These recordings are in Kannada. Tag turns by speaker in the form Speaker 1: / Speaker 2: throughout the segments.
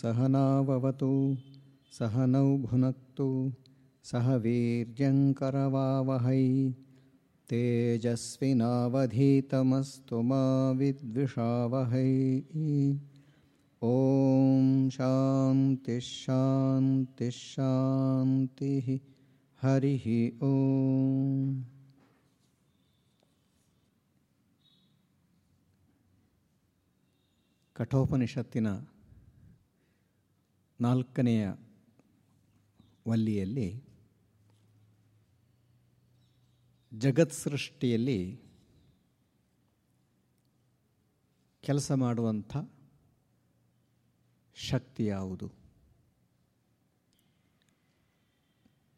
Speaker 1: सहनाववतु सहनौ भुनक्तु सह वीर्यङ्करवावहै तेजस्विनावधीतमस्तु मा विद्विषावहै ॐ शान्तिश्शान्तिश्शान्तिः हरिः ॐ ಕಠೋಪನಿಷತ್ತಿನ ನಾಲ್ಕನೆಯ ವಲ್ಲಿಯಲ್ಲಿ ಜಗತ್ ಸೃಷ್ಟಿಯಲ್ಲಿ ಕೆಲಸ ಮಾಡುವಂಥ ಶಕ್ತಿ ಯಾವುದು?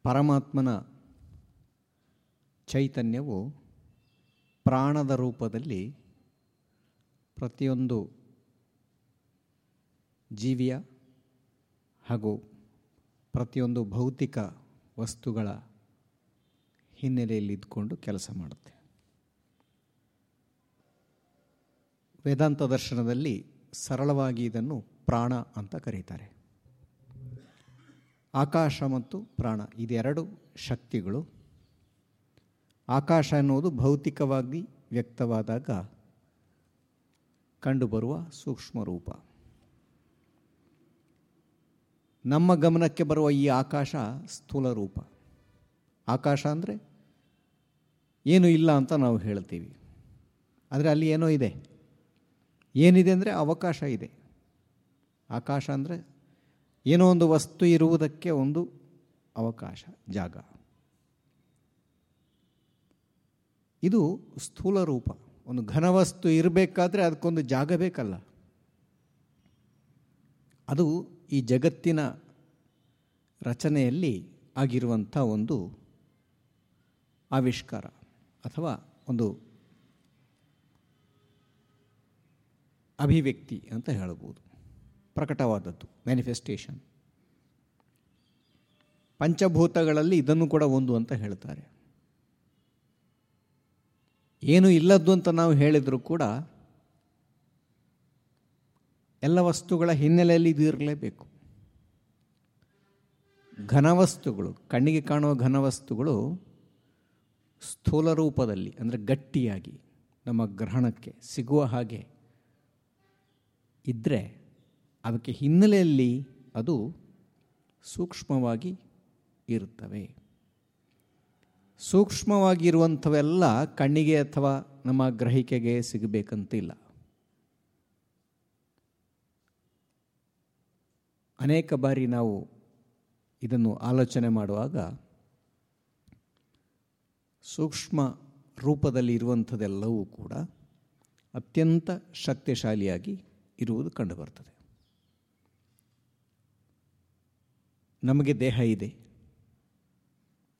Speaker 1: ಪರಮಾತ್ಮನ ಚೈತನ್ಯವು ಪ್ರಾಣದ ರೂಪದಲ್ಲಿ ಪ್ರತಿಯೊಂದು ಜೀವಿಯ ಹಾಗೂ ಪ್ರತಿಯೊಂದು ಭೌತಿಕ ವಸ್ತುಗಳ ಹಿನ್ನೆಲೆಯಲ್ಲಿ ಇದ್ಕೊಂಡು ಕೆಲಸ ಮಾಡುತ್ತೆ. ವೇದಾಂತ ದರ್ಶನದಲ್ಲಿ ಸರಳವಾಗಿ ಇದನ್ನು ಪ್ರಾಣ ಅಂತ ಕರೀತಾರೆ. ಆಕಾಶ ಮತ್ತು ಪ್ರಾಣ ಇದೆರಡು ಶಕ್ತಿಗಳು. ಆಕಾಶ ಎನ್ನುವುದು ಭೌತಿಕವಾಗಿ ವ್ಯಕ್ತವಾದಾಗ ಕಂಡುಬರುವ ಸೂಕ್ಷ್ಮ ರೂಪ. ನಮ್ಮ ಗಮನಕ್ಕೆ ಬರುವ ಈ ಆಕಾಶ ಸ್ಥೂಲ ರೂಪ. ಆಕಾಶ ಅಂದರೆ ಏನು ಇಲ್ಲ ಅಂತ ನಾವು ಹೇಳ್ತೀವಿ. ಆದರೆ ಅಲ್ಲಿ ಏನೋ ಇದೆ. ಏನಿದೆ ಅಂದರೆ ಅವಕಾಶ ಇದೆ. ಆಕಾಶ ಅಂದರೆ ಏನೋ ಒಂದು ವಸ್ತು ಇರುವುದಕ್ಕೆ ಒಂದು ಅವಕಾಶ, ಜಾಗ. ಇದು ಸ್ಥೂಲ ರೂಪ. ಒಂದು ಘನವಸ್ತು ಇರಬೇಕಾದ್ರೆ ಅದಕ್ಕೊಂದು ಜಾಗ ಬೇಕಲ್ಲ. ಅದು ಈ ಜಗತ್ತಿನ ರಚನೆಯಲ್ಲಿ ಆಗಿರುವಂಥ ಒಂದು ಆವಿಷ್ಕಾರ ಅಥವಾ ಒಂದು ಅಭಿವ್ಯಕ್ತಿ ಅಂತ ಹೇಳಬಹುದು. ಪ್ರಕಟವಾದದ್ದು ಮ್ಯಾನಿಫೆಸ್ಟೇಷನ್ ಪಂಚಭೂತಗಳಲ್ಲಿ ಇದನ್ನು ಕೂಡ ಒಂದು ಅಂತ ಹೇಳ್ತಾರೆ. ಏನು ಇಲ್ಲದ್ದು ಅಂತ ನಾವು ಹೇಳಿದರೂ ಕೂಡ ಎಲ್ಲ ವಸ್ತುಗಳ ಹಿನ್ನೆಲೆಯಲ್ಲಿ ಇದು ಇರಲೇಬೇಕು. ಘನವಸ್ತುಗಳು, ಕಣ್ಣಿಗೆ ಕಾಣುವ ಘನವಸ್ತುಗಳು ಸ್ಥೂಲ ರೂಪದಲ್ಲಿ, ಅಂದರೆ ಗಟ್ಟಿಯಾಗಿ ನಮ್ಮ ಗ್ರಹಣಕ್ಕೆ ಸಿಗುವ ಹಾಗೆ ಇದ್ದರೆ ಅದಕ್ಕೆ ಹಿನ್ನೆಲೆಯಲ್ಲಿ ಅದು ಸೂಕ್ಷ್ಮವಾಗಿ ಇರುತ್ತವೆ. ಸೂಕ್ಷ್ಮವಾಗಿರುವಂಥವೆಲ್ಲ ಕಣ್ಣಿಗೆ ಅಥವಾ ನಮ್ಮ ಗ್ರಹಿಕೆಗೆ ಸಿಗಬೇಕಂತಿಲ್ಲ. ಅನೇಕ ಬಾರಿ ನಾವು ಇದನ್ನು ಆಲೋಚನೆ ಮಾಡುವಾಗ ಸೂಕ್ಷ್ಮ ರೂಪದಲ್ಲಿ ಇರುವಂಥದ್ದೆಲ್ಲವೂ ಕೂಡ ಅತ್ಯಂತ ಶಕ್ತಿಶಾಲಿಯಾಗಿ ಇರುವುದು ಕಂಡುಬರ್ತದೆ. ನಮಗೆ ದೇಹ ಇದೆ.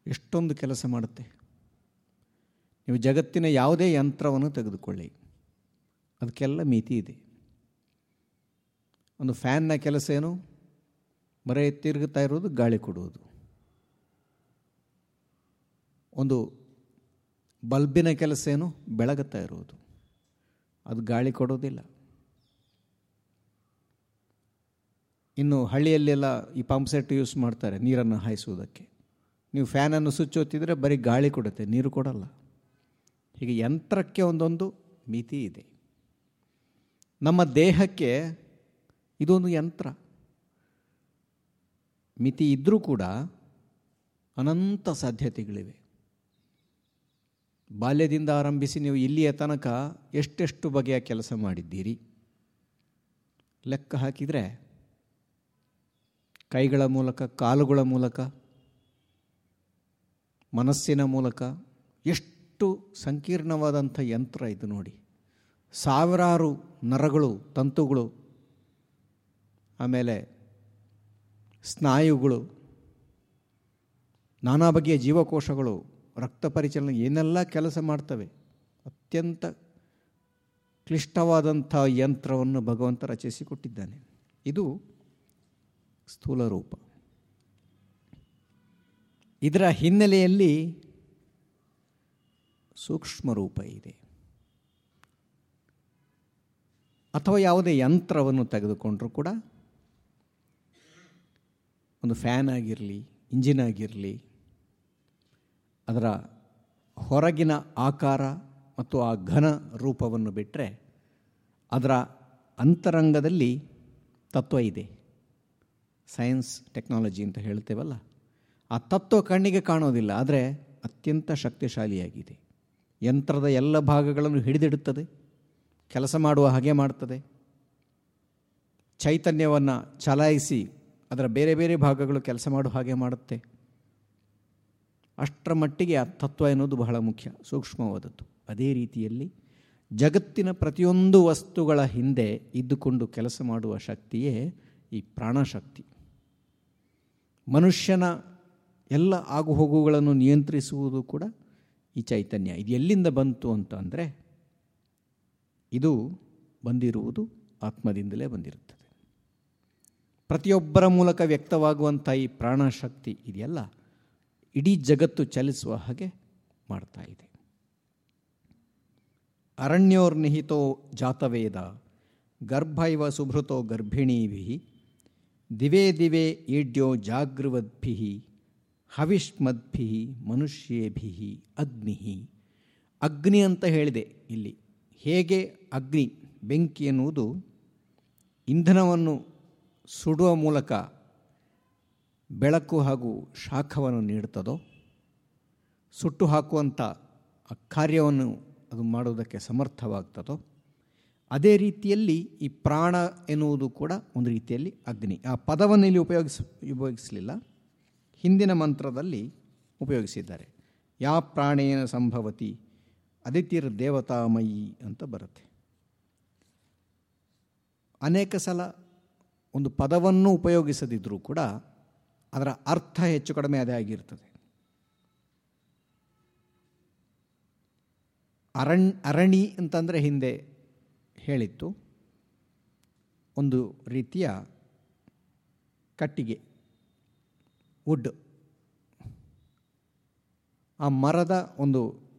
Speaker 1: ಎಷ್ಟೊಂದು ಕೆಲಸ ಮಾಡುತ್ತೆ. ನೀವು ಜಗತ್ತಿನ ಯಾವುದೇ ಯಂತ್ರವನ್ನು ತೆಗೆದುಕೊಳ್ಳಿ. ಅದಕ್ಕೆಲ್ಲ ಮಿತಿ ಇದೆ. ಒಂದು ಫ್ಯಾನ್ನ ಕೆಲಸ ಏನು? ಬರೀ ತಿರುಗುತ್ತಾ ಇರೋದು ಗಾಳಿ ಕೊಡುವುದು. ಒಂದು ಬಲ್ಬಿನ ಕೆಲಸ ಏನು? ಬೆಳಗುತ್ತಾ ಇರುವುದು. ಅದು ಗಾಳಿ ಕೊಡೋದಿಲ್ಲ ಇನ್ನು ಹಳ್ಳಿಯಲ್ಲೆಲ್ಲ ಈ ಪಂಪ್ ಸೆಟ್ ಯೂಸ್ ಮಾಡ್ತಾರೆ ನೀರನ್ನು ಹಾಯಿಸುವುದಕ್ಕೆ. ನೀವು ಫ್ಯಾನನ್ನು ಸ್ವಿಚ್ ಒತ್ತಿದರೆ ಬರೀ ಗಾಳಿ ಕೊಡುತ್ತೆ, ನೀರು ಕೊಡಲ್ಲ. ಹೀಗೆ ಯಂತ್ರಕ್ಕೆ ಒಂದೊಂದು ಮಿತಿ ಇದೆ. ನಮ್ಮ ದೇಹಕ್ಕೆ ಇದೊಂದು ಯಂತ್ರ. ಮಿತಿ ಇದ್ದರೂ ಕೂಡ ಅನಂತ ಸಾಧ್ಯತೆಗಳಿವೆ. ಬಾಲ್ಯದಿಂದ ಆರಂಭಿಸಿ ನೀವು ಇಲ್ಲಿಯ ತನಕ ಎಷ್ಟೆಷ್ಟು ಬಗೆಯ ಕೆಲಸ ಮಾಡಿದ್ದೀರಿ? ಲೆಕ್ಕ ಹಾಕಿದರೆ ಕೈಗಳ ಮೂಲಕ, ಕಾಲುಗಳ ಮೂಲಕ, ಮನಸ್ಸಿನ ಮೂಲಕ ಎಷ್ಟು ಸಂಕೀರ್ಣವಾದಂಥ ಯಂತ್ರ ಇದು ನೋಡಿ. ಸಾವಿರಾರು ನರಗಳು, ತಂತುಗಳು ಆಮೇಲೆ ಸ್ನಾಯುಗಳು, ನಾನಾ ಬಗೆಯ ಜೀವಕೋಶಗಳು, ರಕ್ತ ಪರಿಚಲನೆ ಏನೆಲ್ಲ ಕೆಲಸ ಮಾಡ್ತವೆ? ಅತ್ಯಂತ ಕ್ಲಿಷ್ಟವಾದಂಥ ಯಂತ್ರವನ್ನು ಭಗವಂತ ರಚಿಸಿಕೊಟ್ಟಿದ್ದಾನೆ. ಇದು ಸ್ಥೂಲ ರೂಪ. ಇದರ ಹಿನ್ನೆಲೆಯಲ್ಲಿ ಸೂಕ್ಷ್ಮ ರೂಪ ಇದೆ. ಅಥವಾ ಯಾವುದೇ ಯಂತ್ರವನ್ನು ತೆಗೆದುಕೊಂಡರೂ ಕೂಡ ಒಂದು ಫ್ಯಾನ್ ಆಗಿರಲಿ, ಇಂಜಿನ್ ಆಗಿರಲಿ, ಅದರ ಹೊರಗಿನ ಆಕಾರ ಮತ್ತು ಆ ಘನ ರೂಪವನ್ನು ಬಿಟ್ಟರೆ ಅದರ ಅಂತರಂಗದಲ್ಲಿ ತತ್ವ ಇದೆ. ಸೈನ್ಸ್, ಟೆಕ್ನಾಲಜಿ ಅಂತ ಹೇಳ್ತೇವಲ್ಲ. ಆ ತತ್ವ ಕಣ್ಣಿಗೆ ಕಾಣೋದಿಲ್ಲ, ಆದರೆ ಅತ್ಯಂತ ಶಕ್ತಿಶಾಲಿಯಾಗಿದೆ. ಯಂತ್ರದ ಎಲ್ಲ ಭಾಗಗಳನ್ನು ಹಿಡಿದಿಡುತ್ತದೆ, ಕೆಲಸ ಮಾಡುವ ಹಾಗೆ ಮಾಡ್ತದೆ. ಚೈತನ್ಯವನ್ನು ಚಲಾಯಿಸಿ ಅದರ ಬೇರೆ ಬೇರೆ ಭಾಗಗಳು ಕೆಲಸ ಮಾಡುವ ಹಾಗೆ ಮಾಡುತ್ತೆ. ಅಷ್ಟರ ಮಟ್ಟಿಗೆ ಆ ತತ್ವ ಎನ್ನುವುದು ಬಹಳ ಮುಖ್ಯ, ಸೂಕ್ಷ್ಮವಾದದ್ದು. ಅದೇ ರೀತಿಯಲ್ಲಿ ಜಗತ್ತಿನ ಪ್ರತಿಯೊಂದು ವಸ್ತುಗಳ ಹಿಂದೆ ಇದ್ದುಕೊಂಡು ಕೆಲಸ ಮಾಡುವ ಶಕ್ತಿಯೇ ಈ ಪ್ರಾಣಶಕ್ತಿ. ಮನುಷ್ಯನ ಎಲ್ಲ ಆಗುಹೋಗುಗಳನ್ನು ನಿಯಂತ್ರಿಸುವುದು ಕೂಡ ಈ ಚೈತನ್ಯ. ಇದು ಎಲ್ಲಿಂದ ಬಂತು ಅಂತ ಅಂದರೆ, ಇದು ಬಂದಿರುವುದು ಆತ್ಮದಿಂದಲೇ ಬಂದಿರುತ್ತದೆ ಪ್ರತಿಯೊಬ್ಬರ ಮೂಲಕ ವ್ಯಕ್ತವಾಗುವಂಥ ಈ ಪ್ರಾಣಶಕ್ತಿ ಇದೆಯಲ್ಲ? ಇಡೀ ಜಗತ್ತು ಚಲಿಸುವ ಹಾಗೆ ಮಾಡ್ತಾ ಇದೆ. ಅರಣ್ಯೋರ್ನಿಹಿತೋ ಜಾತವೇದ ಗರ್ಭ ಇವ ಸುಭೃತೋ ಗರ್ಭಿಣೀಭಿ ದಿವೇ ದಿವೇ ಈಡ್ಯೋ ಜಾಗೃವದ್ಭಿ ಹವಿಷ್ಮದ್ಭಿ ಮನುಷ್ಯೇಭಿ ಅಗ್ನಿ ಅಗ್ನಿ ಅಂತ ಹೇಳಿದೆ ಇಲ್ಲಿ. ಹೇಗೆ ಅಗ್ನಿ ಬೆಂಕಿ ಎನ್ನುವುದು ಇಂಧನವನ್ನು ಸುಡುವ ಮೂಲಕ ಬೆಳಕು ಹಾಗೂ ಶಾಖವನ್ನು ನೀಡುತ್ತದೋ, ಸುಟ್ಟು ಹಾಕುವಂಥ ಕಾರ್ಯವನ್ನು ಅದು ಮಾಡುವುದಕ್ಕೆ ಸಮರ್ಥವಾಗ್ತದೋ, ಅದೇ ರೀತಿಯಲ್ಲಿ ಈ ಪ್ರಾಣ ಎನ್ನುವುದು ಕೂಡ ಒಂದು ರೀತಿಯಲ್ಲಿ ಅಗ್ನಿ. ಆ ಪದವನ್ನು ಇಲ್ಲಿ ಉಪಯೋಗಿಸ, ಉಪಯೋಗಿಸಲಿಲ್ಲ. ಹಿಂದಿನ ಮಂತ್ರದಲ್ಲಿ ಉಪಯೋಗಿಸಿದ್ದಾರೆ. ಯಾ ಪ್ರಾಣೇನ ಸಂಭವತಿ ಅದಿತಿರ್ ದೇವತಾಮಯಿ ಅಂತ ಬರುತ್ತೆ. ಅನೇಕ ಸಲ ಒಂದು ಪದವನ್ನು ಉಪಯೋಗಿಸದಿದ್ದರೂ ಕೂಡ ಅದರ ಅರ್ಥ ಹೆಚ್ಚು ಕಡಿಮೆ ಅದೇ ಆಗಿರ್ತದೆ. ಅರಣ್, ಅರಣಿ ಅಂತಂದರೆ ಹಿಂದೆ ಹೇಳಿತ್ತು. ಒಂದು ರೀತಿಯ ಕಟ್ಟಿಗೆ, ವುಡ್. ಆ ಮರದ ಒಂದು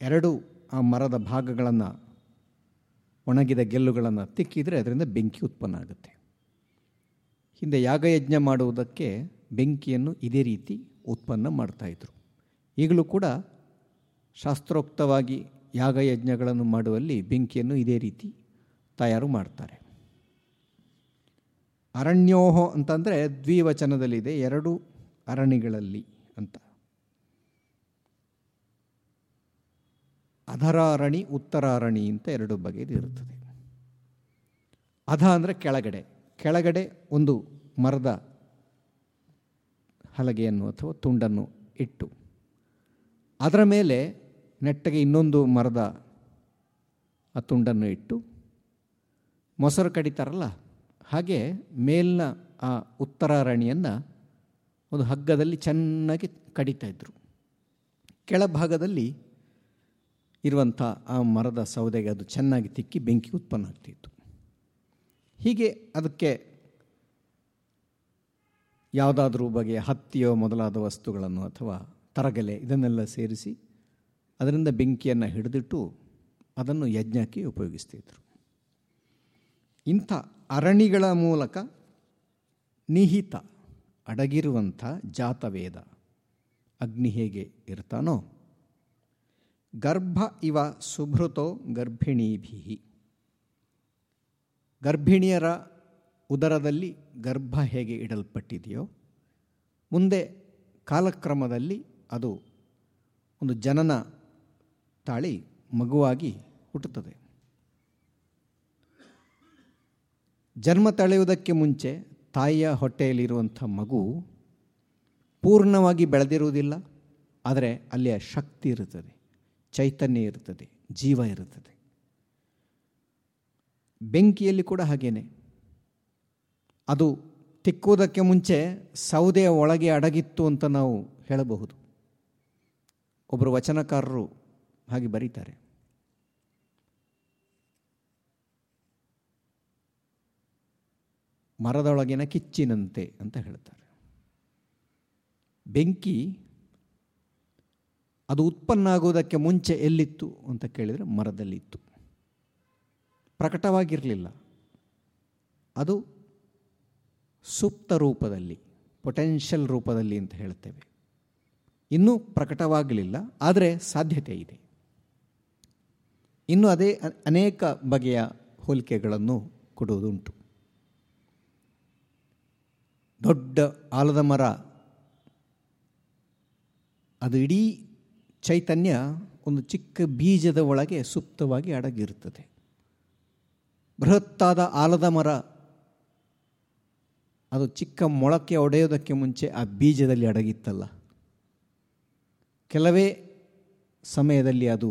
Speaker 1: ಎರಡು ಆ ಮರದ ಭಾಗಗಳನ್ನು ಒಣಗಿದ ಗೆಲ್ಲುಗಳನ್ನು ತಿಕ್ಕಿದರೆ ಅದರಿಂದ ಬೆಂಕಿ ಉತ್ಪನ್ನ ಆಗುತ್ತೆ. ಹಿಂದೆ ಯಾಗಯಜ್ಞ ಮಾಡುವುದಕ್ಕೆ ಬೆಂಕಿಯನ್ನು ಇದೇ ರೀತಿ ಉತ್ಪನ್ನ ಮಾಡ್ತಾಯಿದ್ರು ಈಗಲೂ ಕೂಡ ಶಾಸ್ತ್ರೋಕ್ತವಾಗಿ ಯಾಗಯಜ್ಞಗಳನ್ನು ಮಾಡುವಲ್ಲಿ ಬೆಂಕಿಯನ್ನು ಇದೇ ರೀತಿ ತಯಾರು ಮಾಡ್ತಾರೆ. ಅರಣ್ಯೋಹೋ ಅಂತಂದರೆ ದ್ವಿವಚನದಲ್ಲಿದೆ ಎರಡು ಅರಣಿಗಳಲ್ಲಿ ಅಂತ. ಅಧರಾರಣಿ, ಉತ್ತರಾರಣಿ ಅಂತ ಎರಡು ಬಗೆದು ಇರುತ್ತದೆ. ಅಧ ಅಂದರೆ ಕೆಳಗಡೆ. ಕೆಳಗಡೆ ಒಂದು ಮರದ ಹಲಗೆಯನ್ನು ಅಥವಾ ತುಂಡನ್ನು ಇಟ್ಟು, ಅದರ ಮೇಲೆ ನೆಟ್ಟಗೆ ಇನ್ನೊಂದು ಮರದ ಆ ತುಂಡನ್ನು ಇಟ್ಟು, ಮೊಸರು ಕಡಿತಾರಲ್ಲ, ಹಾಗೆ ಮೇಲಿನ ಆ ಉತ್ತರಾರಣಿಯನ್ನು ಒಂದು ಹಗ್ಗದಲ್ಲಿ ಚೆನ್ನಾಗಿ ಕಡಿತಾ ಇದ್ದರು ಕೆಳಭಾಗದಲ್ಲಿ ಇರುವಂಥ ಆ ಮರದ ಸೌದೆಗೆ ಅದು ಚೆನ್ನಾಗಿ ತಿಕ್ಕಿ ಬೆಂಕಿ ಉತ್ಪನ್ನ ಆಗ್ತಿತ್ತು. ಹೀಗೆ ಅದಕ್ಕೆ ಯಾವುದಾದ್ರೂ ಬಗೆಯ ಹತ್ತಿಯೋ ಮೊದಲಾದ ವಸ್ತುಗಳನ್ನು ಅಥವಾ ತರಗಲೆ ಇದನ್ನೆಲ್ಲ ಸೇರಿಸಿ ಅದರಿಂದ ಬೆಂಕಿಯನ್ನು ಹಿಡಿದಿಟ್ಟು ಅದನ್ನು ಯಜ್ಞಕ್ಕೆ ಉಪಯೋಗಿಸ್ತಿದ್ರು. ಇಂಥ ಅರಣಿಗಳ ಮೂಲಕ ನಿಹಿತ ಅಡಗಿರುವಂಥ ಜಾತವೇದ ಅಗ್ನಿ ಹೇಗೆ ಇರ್ತಾನೋ ಗರ್ಭ ಇವ ಸುಭೃತೋ ಗರ್ಭಿಣೀಭಿ ಗರ್ಭಿಣಿಯರ ಉದರದಲ್ಲಿ ಗರ್ಭ ಹೇಗೆ ಇಡಲ್ಪಟ್ಟಿದೆಯೋ, ಮುಂದೆ ಕಾಲಕ್ರಮದಲ್ಲಿ ಅದು ಒಂದು ಜನನ ತಾಳಿ ಮಗುವಾಗಿ ಹುಟ್ಟುತ್ತದೆ. ಜನ್ಮ ತಳೆಯುವುದಕ್ಕೆ ಮುಂಚೆ ತಾಯಿಯ ಹೊಟ್ಟೆಯಲ್ಲಿರುವಂಥ ಮಗು ಪೂರ್ಣವಾಗಿ ಬೆಳೆದಿರುವುದಿಲ್ಲ, ಆದರೆ ಅಲ್ಲಿಯ ಶಕ್ತಿ ಇರುತ್ತದೆ. ಚೈತನ್ಯ ಇರುತ್ತದೆ, ಜೀವ ಇರುತ್ತದೆ. ಬೆಂಕಿಯಲ್ಲಿ ಕೂಡ ಹಾಗೇನೆ. ಅದು ತಿಕ್ಕುವುದಕ್ಕೆ ಮುಂಚೆ ಸೌದೆಯ ಒಳಗೆ ಅಡಗಿತ್ತು ಅಂತ ನಾವು ಹೇಳಬಹುದು. ಒಬ್ಬರು ವಚನಕಾರರು ಹಾಗೆ ಬರೀತಾರೆ. ಮರದೊಳಗಿನ ಕಿಚ್ಚಿನಂತೆ ಅಂತ ಹೇಳ್ತಾರೆ. ಬೆಂಕಿ ಅದು ಉತ್ಪನ್ನ ಆಗೋದಕ್ಕೆ ಮುಂಚೆ ಎಲ್ಲಿತ್ತು ಅಂತ ಕೇಳಿದರೆ ಮರದಲ್ಲಿತ್ತು. ಪ್ರಕಟವಾಗಿರಲಿಲ್ಲ. ಅದು ಸುಪ್ತ ರೂಪದಲ್ಲಿ ಪೊಟೆನ್ಷಿಯಲ್ ರೂಪದಲ್ಲಿ ಅಂತ ಹೇಳ್ತೇವೆ ಇನ್ನೂ ಪ್ರಕಟವಾಗಲಿಲ್ಲ ಆದರೆ ಸಾಧ್ಯತೆ ಇದೆ. ಇನ್ನು ಅದೇ ಅನೇಕ ಬಗೆಯ ಹೋಲಿಕೆಗಳನ್ನು ಕೊಡುವುದುಂಟು. ದೊಡ್ಡ ಆಲದ ಮರ, ಅದು ಇಡೀ ಚೈತನ್ಯ ಒಂದು ಚಿಕ್ಕ ಬೀಜದ ಒಳಗೆ ಸುಪ್ತವಾಗಿ ಅಡಗಿರುತ್ತದೆ. ಬೃಹತ್ತಾದ ಆಲದ ಮರ, ಅದು ಚಿಕ್ಕ ಮೊಳಕೆ ಒಡೆಯೋದಕ್ಕೆ ಮುಂಚೆ ಆ ಬೀಜದಲ್ಲಿ ಅಡಗಿತ್ತಲ್ಲ. ಕೆಲವೇ ಸಮಯದಲ್ಲಿ ಅದು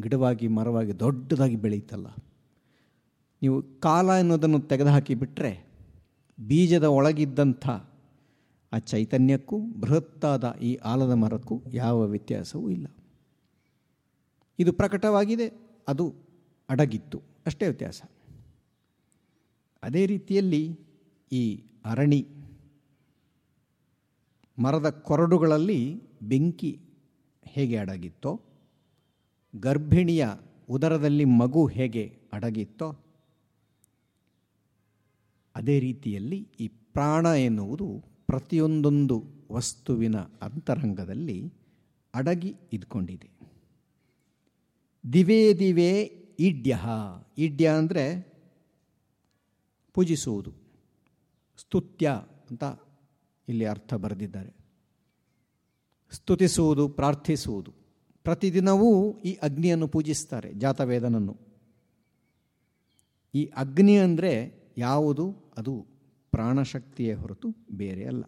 Speaker 1: ಗಿಡವಾಗಿ, ಮರವಾಗಿ ದೊಡ್ಡದಾಗಿ ಬೆಳೆಯುತ್ತಲ್ಲ ನೀವು ಕಾಲ ಎನ್ನುವುದನ್ನು ತೆಗೆದುಹಾಕಿಬಿಟ್ರೆ ಬೀಜದ ಒಳಗಿದ್ದಂಥ ಆ ಚೈತನ್ಯಕ್ಕೂ ಬೃಹತ್ತಾದ ಈ ಆಲದ ಮರಕ್ಕೂ ಯಾವ ವ್ಯತ್ಯಾಸವೂ ಇಲ್ಲ. ಇದು ಪ್ರಕಟವಾಗಿದೆ, ಅದು ಅಡಗಿತ್ತು, ಅಷ್ಟೇ ವ್ಯತ್ಯಾಸ. ಅದೇ ರೀತಿಯಲ್ಲಿ ಈ ಅರಣಿ ಮರದ ಕೊರಡುಗಳಲ್ಲಿ ಬೆಂಕಿ ಹೇಗೆ ಅಡಗಿತ್ತೋ, ಗರ್ಭಿಣಿಯ ಉದರದಲ್ಲಿ ಮಗು ಹೇಗೆ ಅಡಗಿತ್ತೋ, ಅದೇ ರೀತಿಯಲ್ಲಿ ಈ ಪ್ರಾಣ ಎನ್ನುವುದು ಪ್ರತಿಯೊಂದೊಂದು ವಸ್ತುವಿನ ಅಂತರಂಗದಲ್ಲಿ ಅಡಗಿ ಇದ್ಕೊಂಡಿದೆ. ದಿವೇ ದಿವೇ ಈಡ್ಯ ಈಡ್ಯ ಅಂದರೆ ಪೂಜಿಸುವುದು. ಸ್ತುತ್ಯ ಅಂತ ಇಲ್ಲಿ ಅರ್ಥ ಬರೆದಿದ್ದಾರೆ. ಸ್ತುತಿಸುವುದು, ಪ್ರಾರ್ಥಿಸುವುದು. ಪ್ರತಿದಿನವೂ ಈ ಅಗ್ನಿಯನ್ನು ಪೂಜಿಸ್ತಾರೆ, ಜಾತವೇದನನ್ನು. ಈ ಅಗ್ನಿ ಅಂದರೆ ಯಾವುದು? ಅದು ಪ್ರಾಣಶಕ್ತಿಯೇ ಹೊರತು ಬೇರೆ ಅಲ್ಲ.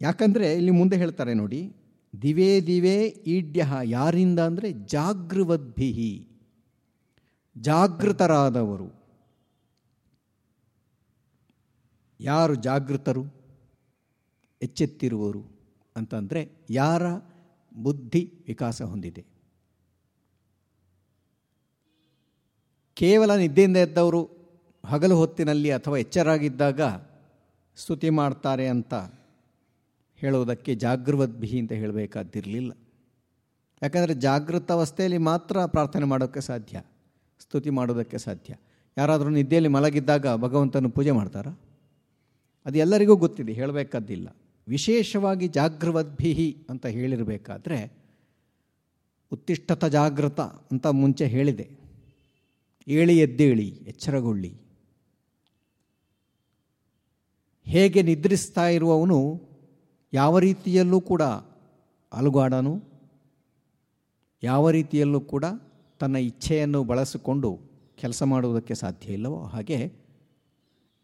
Speaker 1: ಯಾಕಂದರೆ ಇಲ್ಲಿ ಮುಂದೆ ಹೇಳ್ತಾರೆ ನೋಡಿ, ದಿವೇ ದಿವೇ ಈಡ್ಯ ಯಾರಿಂದ ಅಂದರೆ ಜಾಗೃವದ್ಭಿಹಿ ಜಾಗೃತರಾದವರು. ಯಾರು ಜಾಗೃತರು, ಎಚ್ಚೆತ್ತಿರುವರು ಅಂತಂದರೆ ಯಾರ ಬುದ್ಧಿ ವಿಕಾಸ ಹೊಂದಿದೆ. ಕೇವಲ ನಿದ್ದೆಯಿಂದ ಎದ್ದವರು ಹಗಲು ಹೊತ್ತಿನಲ್ಲಿ ಅಥವಾ ಎಚ್ಚರಾಗಿದ್ದಾಗ ಸ್ತುತಿ ಮಾಡ್ತಾರೆ ಅಂತ ಹೇಳುವುದಕ್ಕೆ ಜಾಗೃವದ್ಭಿಹಿ ಅಂತ ಹೇಳಬೇಕಾದಿರಲಿಲ್ಲ ಯಾಕಂದರೆ ಜಾಗೃತ ಅವಸ್ಥೆಯಲ್ಲಿ ಮಾತ್ರ ಪ್ರಾರ್ಥನೆ ಮಾಡೋಕ್ಕೆ ಸಾಧ್ಯ, ಸ್ತುತಿ ಮಾಡೋದಕ್ಕೆ ಸಾಧ್ಯ. ಯಾರಾದರೂ ನಿದ್ದೆಯಲ್ಲಿ ಮಲಗಿದ್ದಾಗ ಭಗವಂತನ ಪೂಜೆ ಮಾಡ್ತಾರಾ? ಅದು ಎಲ್ಲರಿಗೂ ಗೊತ್ತಿದೆ, ಹೇಳಬೇಕಾದ್ದಿಲ್ಲ. ವಿಶೇಷವಾಗಿ ಜಾಗೃವದ್ಭಿಹಿ ಅಂತ ಹೇಳಿರಬೇಕಾದ್ರೆ ಉತ್ತಿಷ್ಠತ ಜಾಗೃತ ಅಂತ ಮುಂಚೆ ಹೇಳಿದೆ. ಏಳಿ ಎದ್ದೇಳಿ, ಎಚ್ಚರಗೊಳ್ಳಿ. ಹೇಗೆ ನಿದ್ರಿಸ್ತಾ ಇರುವವನು ಯಾವ ರೀತಿಯಲ್ಲೂ ಕೂಡ ಅಲುಗಾಡನು, ಯಾವ ರೀತಿಯಲ್ಲೂ ಕೂಡ ತನ್ನ ಇಚ್ಛೆಯನ್ನು ಬಳಸಿಕೊಂಡು ಕೆಲಸ ಮಾಡುವುದಕ್ಕೆ ಸಾಧ್ಯ ಇಲ್ಲವೋ ಹಾಗೆ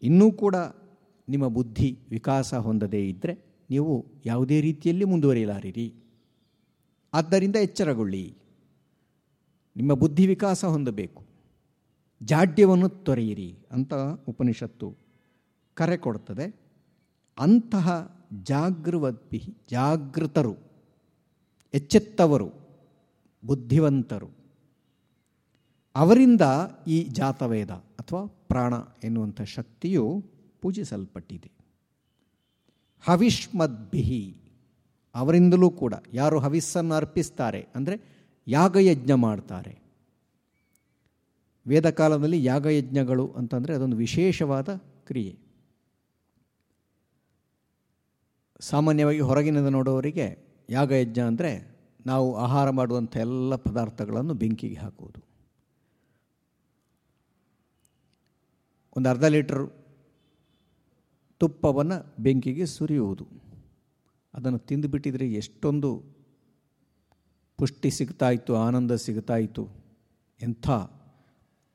Speaker 1: ಇನ್ನೂ ಕೂಡ ನಿಮ್ಮ ಬುದ್ಧಿ ವಿಕಾಸ ಹೊಂದದೇ ಇದ್ದರೆ ನೀವು ಯಾವುದೇ ರೀತಿಯಲ್ಲಿ ಮುಂದುವರಿಯಲಾರಿರಿ. ಆದ್ದರಿಂದ ಎಚ್ಚರಗೊಳ್ಳಿ. ನಿಮ್ಮ ಬುದ್ಧಿ ವಿಕಾಸ ಹೊಂದಬೇಕು. ಜಾಡ್ಯವನ್ನು ತೊರೆಯಿರಿ ಅಂತ ಉಪನಿಷತ್ತು ಕರೆ ಕೊಡ್ತದೆ. ಅಂತಹ ಜಾಗೃವದ್ಭಿ, ಜಾಗೃತರು, ಎಚ್ಚೆತ್ತವರು, ಬುದ್ಧಿವಂತರು. ಅವರಿಂದ ಈ ಜಾತವೇದ ಅಥವಾ ಪ್ರಾಣ ಎನ್ನುವಂಥ ಶಕ್ತಿಯು ಪೂಜಿಸಲ್ಪಟ್ಟಿದೆ. ಹವಿಷ್ಮದ್ಭಿಹಿ, ಅವರಿಂದಲೂ ಕೂಡ ಯಾರು ಹವಿಸ್ಸನ್ನು ಅರ್ಪಿಸ್ತಾರೆ ಅಂದರೆ ಯಾಗಯಜ್ಞ ಮಾಡ್ತಾರೆ. ವೇದಕಾಲದಲ್ಲಿ ಯಾಗಯಜ್ಞಗಳು ಅಂತಂದರೆ ಅದೊಂದು ವಿಶೇಷವಾದ ಕ್ರಿಯೆ. ಸಾಮಾನ್ಯವಾಗಿ ಹೊರಗಿನಿಂದ ನೋಡುವವರಿಗೆ ಯಾಗಯಜ್ಞ ಅಂದರೆ ನಾವು ಆಹಾರ ಮಾಡುವಂಥ ಎಲ್ಲ ಪದಾರ್ಥಗಳನ್ನು ಬೆಂಕಿಗೆ ಹಾಕುವುದು. ಒಂದು ಅರ್ಧ ಲೀಟರ್ ತುಪ್ಪವನ್ನು ಬೆಂಕಿಗೆ ಸುರಿಯುವುದು. ಅದನ್ನು ತಿಂದುಬಿಟ್ಟಿದರೆ ಎಷ್ಟೊಂದು ಪುಷ್ಟಿ ಸಿಗ್ತಾಯಿತ್ತು, ಆನಂದ ಸಿಗ್ತಾಯಿತ್ತು, ಎಂಥ